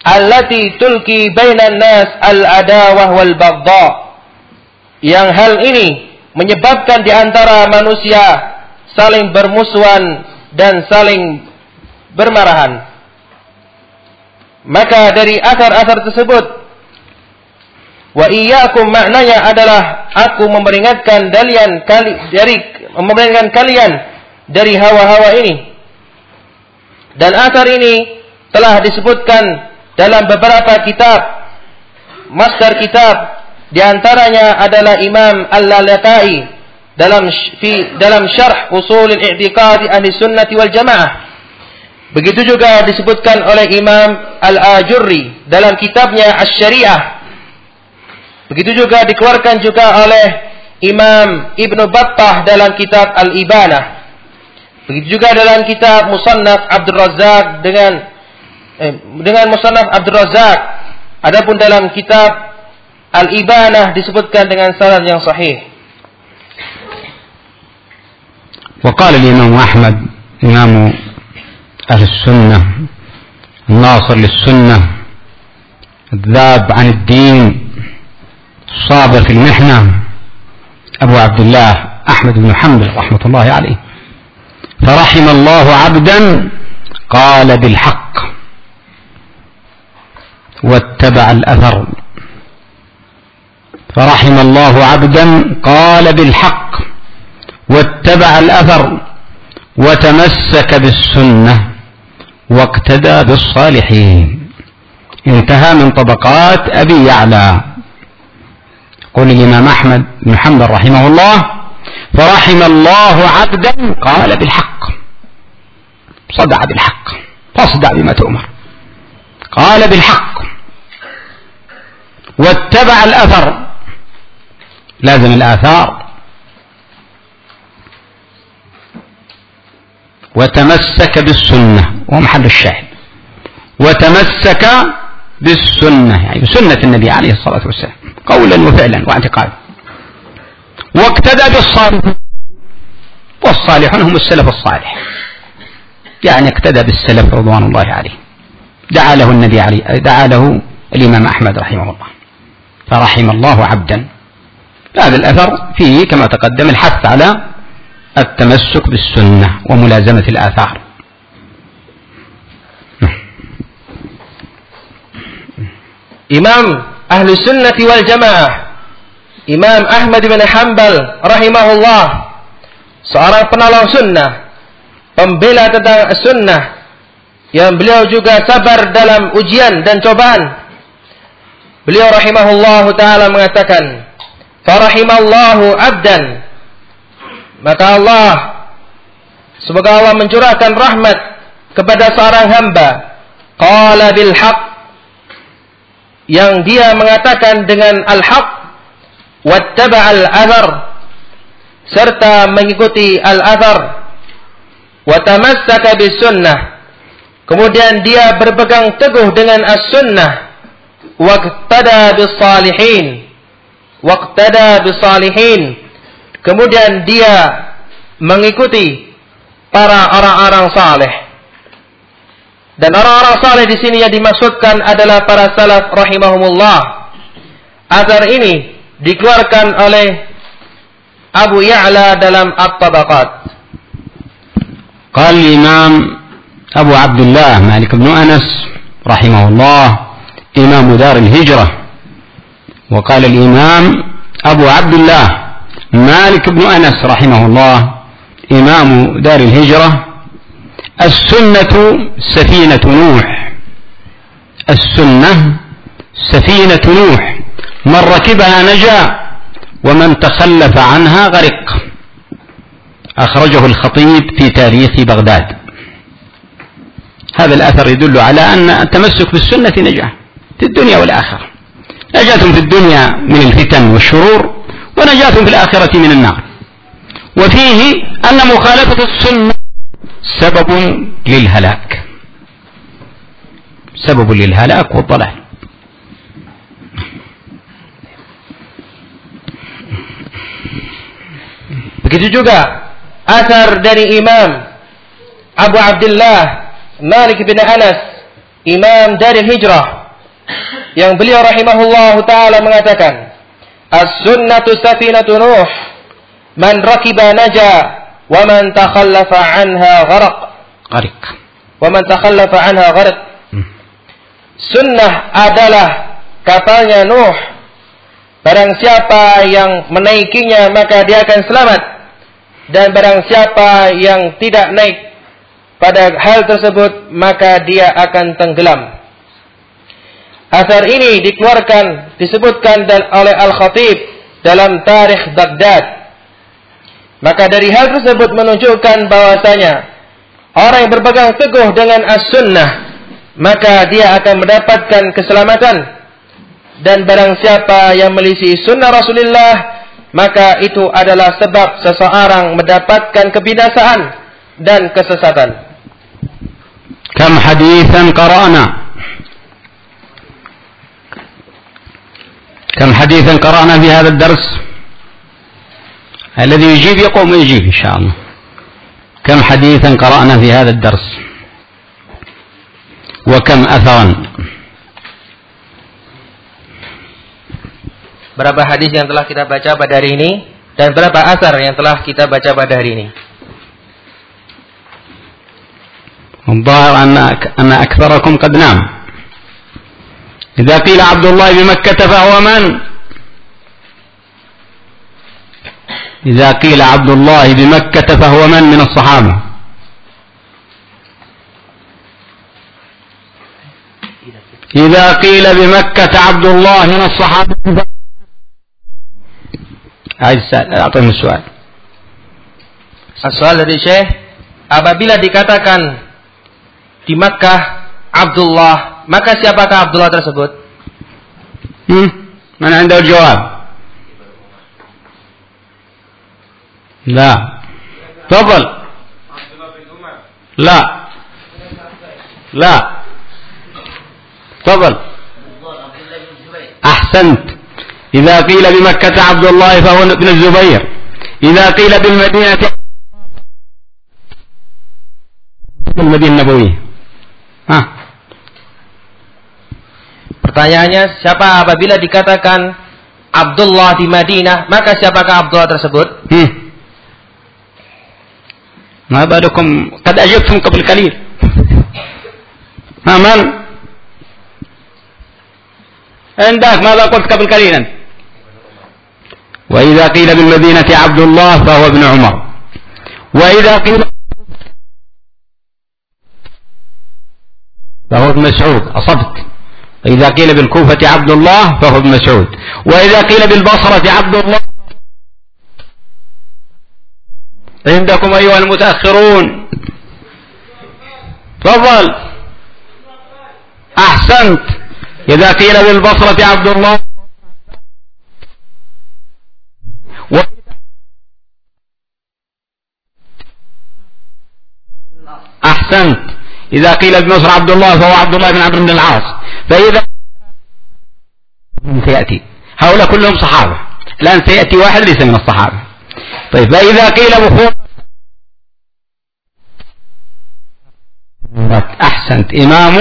allati tulki bainan nas al-adawah wal baghdha yang hal ini menyebabkan di antara manusia saling bermusuhan dan saling bermarahan. Maka dari asar-asar tersebut wa iyyakum maknanya adalah aku memperingatkan kalian kali dari memperingatkan kalian dari hawa-hawa ini. Dan asar ini telah disebutkan dalam beberapa kitab masdar kitab. Di antaranya adalah Imam Al-Lalakai dalam fi dalam syarh usul al-i'tiqad ahli sunnati wal jamaah. Begitu juga disebutkan oleh Imam Al-Ajurri dalam kitabnya Asy-Syariah begitu juga dikeluarkan juga oleh Imam Ibnu Battah dalam kitab Al-Ibanah begitu juga dalam kitab Musannaf Abdul Razak dengan eh, dengan musannaf Abdul Razak. Adapun dalam kitab Al-Ibanah disebutkan dengan sanad yang sahih. وقال الإمام أحمد إمام أهل السنة الناصر للسنة الذاب عن الدين الصابر في المحنة أبو عبد الله أحمد بن حنبل رحمة الله عليه. فرحم الله عبدا قال بالحق واتبع الأثر. فرحم الله عبدا قال بالحق واتبع الأثر وتمسك بالسنة واقتدى بالصالحين. انتهى من طبقات أبي يعلى. قول الإمام أحمد بن حنبل رحمه الله فرحم الله عبدا قال بالحق. صدع بالحق. فاصدع بما تؤمر. قال بالحق. واتبع الأثر. لازم الآثار. وتمسك بالسنة. ومحل الشاهد. وتمسك بالسنة. يعني بسنة النبي عليه الصلاة والسلام. قولا وفعلا واعتقادا. واقتدى بالصالحين والصالحون هم السلف الصالح. يعني اقتدى بالسلف رضوان الله عليه. دعا له النبي عليه دعا له الإمام أحمد رحمه الله. فرحم الله عبدا. هذا الأثر فيه كما تقدم الحث على التمسك بالسنة وملازمة الآثار. Imam Ahlu Sunnati wal Jamaah. Imam Ahmad bin Hanbal rahimahullah. Seorang penolong sunnah. Pembela tentang sunnah. Yang beliau juga sabar dalam ujian dan cobaan. Beliau rahimahullah taala mengatakan farahimallahu abdan. Maka Allah semoga Allah mencurahkan rahmat kepada seorang hamba. Qala bil haqq yang dia mengatakan dengan al-haq wattaba al-athar serta mengikuti al-athar wa tamassaka bis sunnah kemudian dia berpegang teguh dengan as-sunnah waqtada bis salihin waqtada bis salihin kemudian dia mengikuti para orang-orang saleh dan orang-orang saleh di sini yang dimaksudkan adalah para salaf rahimahumullah. Azar ini dikeluarkan oleh Abu Ya'la dalam At-Tabaqat. قال الإمام أبو عبد الله مالك بن أنس رحمه الله إمام دار الهجرة وقال الإمام أبو عبد الله مالك بن أنس رحمه الله إمام دار الهجرة السنة سفينة نوح. السنة سفينة نوح. من ركبها نجا ومن تخلف عنها غرق. أخرجه الخطيب في تاريخ بغداد. هذا الأثر يدل على أن التمسك بالسنة نجاة في الدنيا والآخرة. نجاة في الدنيا من الفتن والشرور ونجاة في الآخرة من النار. وفيه أن مخالفة السنة سبب للهلاك سبب للهلاك والضلال Begitu juga asar dari Imam Abu Abdullah Malik bin Anas, Imam dari Hijrah, yang beliau rahimahullah taala mengatakan, "As-sunnatu safinatu Nuh, man rakiba naja Wa man takhallafa anha gharaq. Gharik. Wa man takhallafa Sunnah adalah kapalnya Nuh. Barang siapa yang menaikinya maka dia akan selamat. Dan barang siapa yang tidak naik pada hal tersebut maka dia akan tenggelam. Asar ini dikeluarkan disebutkan dan oleh Al Khatib dalam tarikh Baghdad Maka dari hal tersebut menunjukkan bahwasanya orang yang berpegang teguh dengan as-sunnah maka dia akan mendapatkan keselamatan. Dan barang siapa yang melisi sunnah Rasulullah maka itu adalah sebab seseorang mendapatkan kebinasaan dan kesesatan. Kam hadisan qara'na? Kam hadisan qara'na di hadis ini الذي يجيب يقوم ويجيب إن شاء الله كم حديثا قرأنا في هذا الدرس وكم أثرا Berapa hadis yang telah kita baca pada hari ini dan berapa asar yang telah kita baca pada hari ini? الظاهر أن أن أكثركم قد نام إذا قيل عبد الله بمكة فهو من؟ إذا قيل عبد الله بمكة فهو من من الصحابة إذا قيل بمكة عبد الله من الصحابة هذا السؤال أعطيهم السؤال Soal dari Syekh, apabila dikatakan di Makkah Abdullah, maka siapakah Abdullah tersebut? Hmm? Mana anda jawab? لا تفضل لا لا تفضل أحسنت إذا قيل بمكة عبد الله فهو ابن الزبير إذا قيل بالمدينة المدينة النبوية ها Pertanyaannya, siapa apabila dikatakan Abdullah di Madinah, maka siapakah Abdullah tersebut? Hmm. ما بالكم قد أجبتم قبل قليل. ها من عندك ماذا قلت قبل قليل أنت وإذا قيل بالمدينة عبد الله فهو ابن عمر. وإذا قيل فهو ابن مسعود أصبت. وإذا قيل بالكوفة عبد الله فهو ابن مسعود. وإذا قيل بالبصرة عبد الله عندكم أيها المتأخرون. تفضل. أحسنت. إذا قيل بالبصرة عبد الله. أحسنت. إذا قيل بمصر عبد الله فهو عبد الله بن عمرو بن العاص. فإذا سيأتي. هؤلاء كلهم صحابة. الآن سيأتي واحد ليس من الصحابة. طيب فإذا قيل بخور أحسنت. إمام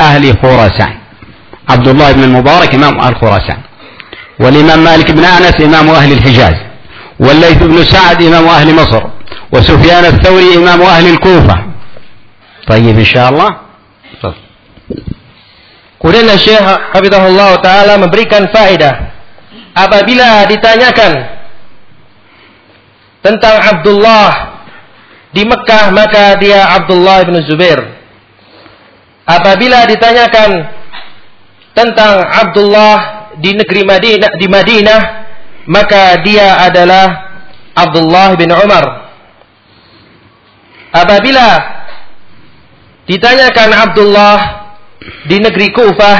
أهل خراسان. عبد الله بن المبارك إمام أهل خراسان. والإمام مالك بن أنس إمام أهل الحجاز. والليث بن سعد إمام أهل مصر. وسفيان الثوري إمام أهل الكوفة. طيب إن شاء الله. Kemudian Syekh Hafizahullah Ta'ala memberikan faedah. Apabila ditanyakan tentang Abdullah di Mekah, maka dia Abdullah bin Zubair. Apabila ditanyakan tentang Abdullah di negeri Madinah, di Madinah, maka dia adalah Abdullah bin Umar. Apabila ditanyakan Abdullah di negeri Kufah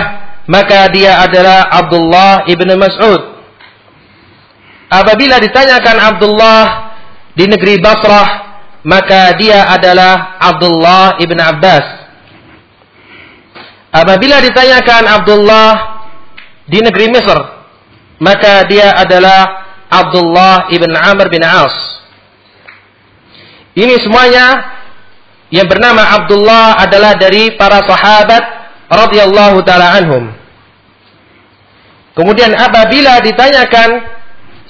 maka dia adalah Abdullah ibn Mas'ud apabila ditanyakan Abdullah di negeri Basrah maka dia adalah Abdullah ibn Abbas apabila ditanyakan Abdullah di negeri Mesir maka dia adalah Abdullah ibn Amr bin As ini semuanya yang bernama Abdullah adalah dari para sahabat radhiyallahu taala anhum. Kemudian apabila ditanyakan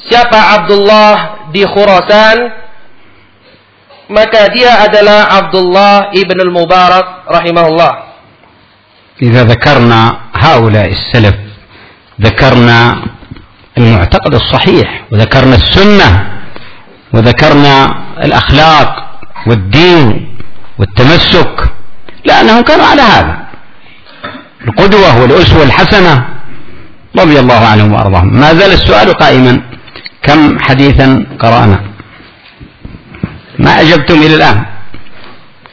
siapa Abdullah di Khurasan, maka dia adalah Abdullah ibn al-Mubarak rahimahullah. إذا ذكرنا هؤلاء السلف ذكرنا المعتقد الصحيح وذكرنا السنة وذكرنا الأخلاق والدين والتمسك لأنهم كانوا على هذا. القدوة والأسوة الحسنة رضي الله عنهم وأرضاهم. ما زال السؤال قائما كم حديثا قرأنا؟ ما أجبتم إلى الآن.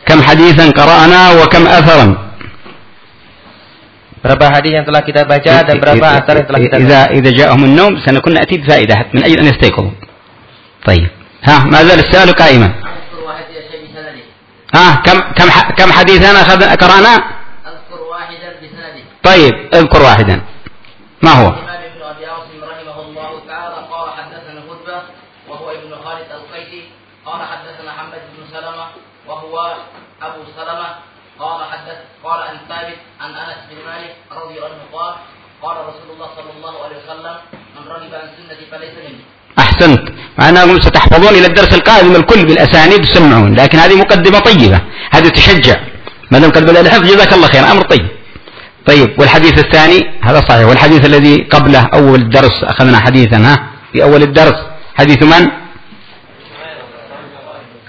كم حديثا قرأنا وكم أثرا. Berapa hadis yang telah kita baca dan berapa asar yang telah kita إذا إذا جاءهم النوم سنكون نأتي بفائدة من أجل أن يستيقظوا. طيب. ها ما زال السؤال قائما؟ ها كم كم كم حديثا قرأنا؟ طيب اذكر واحدا. ما هو الإمام ابن أبي عاصم رحمه الله تعالى قال حدثنا هدبة وهو ابن خالد القيسي قال حدثنا حمد بن سلمة وهو أبو سلمة قال حدث قال عن ثابت عن أنس بن مالك رضي الله عنه قال قال رسول الله صلى الله عليه وسلم من رغب عن سنتي فليس مني أحسنت مع أنكم ستحفظون إلى الدرس القادم الكل بالأسانيد تسمعون لكن هذه مقدمة طيبة هذه تشجع. ما دام قد بدأ الحفظ جزاك الله خير أمر طيب. طيب والحديث الثاني؟ هذا صحيح. والحديث الذي قبله أول الدرس أخذنا حديثا ها؟ في أول الدرس. حديث من؟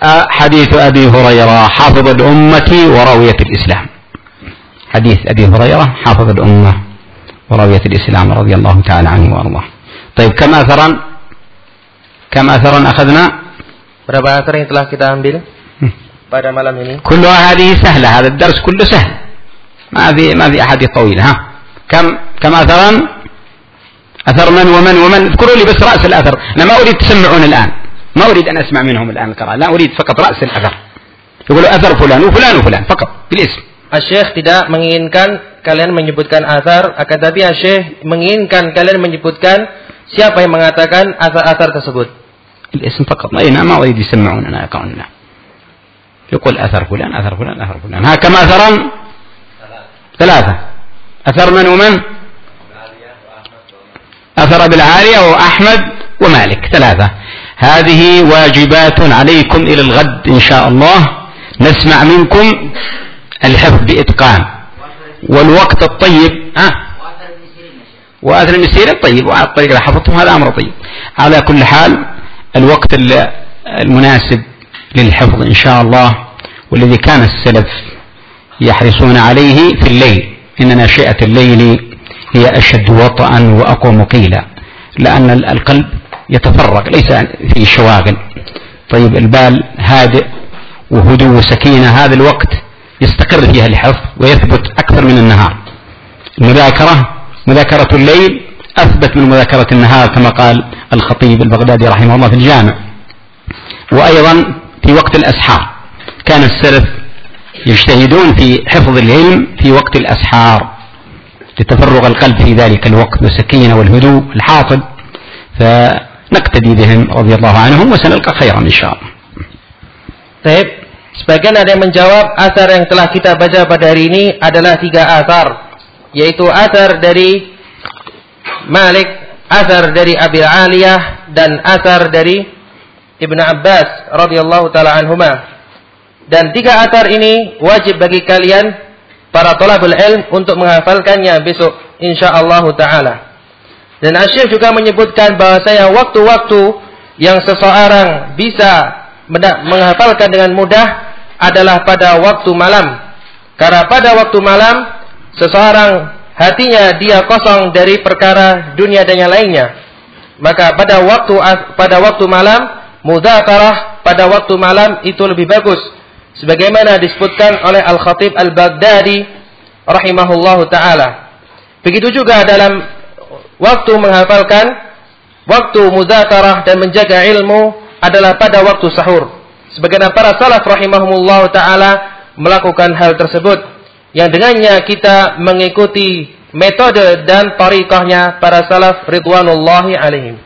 آه حديث أبي هريرة حافظ الأمة وراوية الإسلام. حديث أبي هريرة حافظ الأمة وراوية الإسلام رضي الله تعالى عنه وأرضاه. طيب كم أثرا؟ كم أثرا أخذنا Berapa asar yang telah kita ambil pada malam ini? كلها هذه سهلة هذا الدرس كله سهل ما في ما في أحاديث طويلة ها كم كم أثرا أثر من ومن ومن اذكروا لي بس رأس الأثر أنا ما أريد تسمعون الآن ما أريد أن أسمع منهم الآن القراءة لا أريد فقط رأس الأثر يقولوا أثر فلان وفلان وفلان فقط بالاسم Syekh tidak menginginkan kalian menyebutkan asar, akan tapi Syekh menginginkan kalian menyebutkan siapa yang mengatakan asar-asar tersebut. الاسم فقط. أي نعم ما أريد يسمعوننا يقولون يقول أثر فلان أثر فلان أثر فلان. ها كم أثرا ثلاثة. أثر من ومن؟ أثر أبي العالية وأحمد ومالك. ثلاثة. هذه واجبات عليكم إلى الغد إن شاء الله. نسمع منكم الحفظ بإتقان. والوقت الطيب ها؟ وأثناء المسيرة طيب. وعلى الطريق اللي حفظتم هذا أمر طيب. على كل حال الوقت المناسب للحفظ إن شاء الله والذي كان السلف يحرصون عليه في الليل. إن ناشئة الليل هي أشد وطئا وأقوم قيلا لأن القلب يتفرق ليس فيه شواغل. طيب البال هادئ وهدوء وسكينة هذا الوقت يستقر فيها الحفظ ويثبت أكثر من النهار. المذاكرة مذاكرة الليل أثبت من مذاكرة النهار كما قال الخطيب البغدادي رحمه الله في الجامع وأيضا في وقت الأسحار كان السلف يجتهدون في حفظ العلم في وقت الأسحار لتفرغ القلب في ذلك الوقت والسكينة والهدوء الحاصل فنقتدي بهم رضي الله عنهم وسنلقى خيرا إن شاء الله طيب Sebagian ada yang menjawab asar yang telah kita baca pada hari ini adalah tiga asar. Yaitu asar dari Malik, asar dari Abi Aliyah, dan asar dari Ibn Abbas radhiyallahu taala anhuma. Dan tiga asar ini wajib bagi kalian para tolabul ilm untuk menghafalkannya besok insyaallah taala. Dan Asyif juga menyebutkan bahwa saya waktu-waktu yang seseorang bisa menghafalkan dengan mudah adalah pada waktu malam. Karena pada waktu malam seseorang hatinya dia kosong dari perkara dunia dan yang lainnya. Maka pada waktu pada waktu malam mudzakarah pada waktu malam itu lebih bagus sebagaimana disebutkan oleh Al-Khatib Al-Baghdadi rahimahullahu taala. Begitu juga dalam waktu menghafalkan, waktu muzakarah dan menjaga ilmu adalah pada waktu sahur. Sebagaimana para salaf rahimahumullah taala melakukan hal tersebut yang dengannya kita mengikuti metode dan tarikahnya para salaf ridwanullahi alaihim.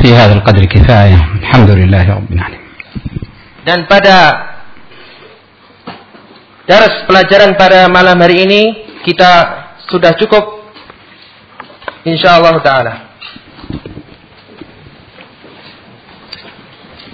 Fi hadzal qadri kifayah. Alhamdulillah rabbil alamin. Dan pada daras pelajaran pada malam hari ini kita sudah cukup insyaallah taala.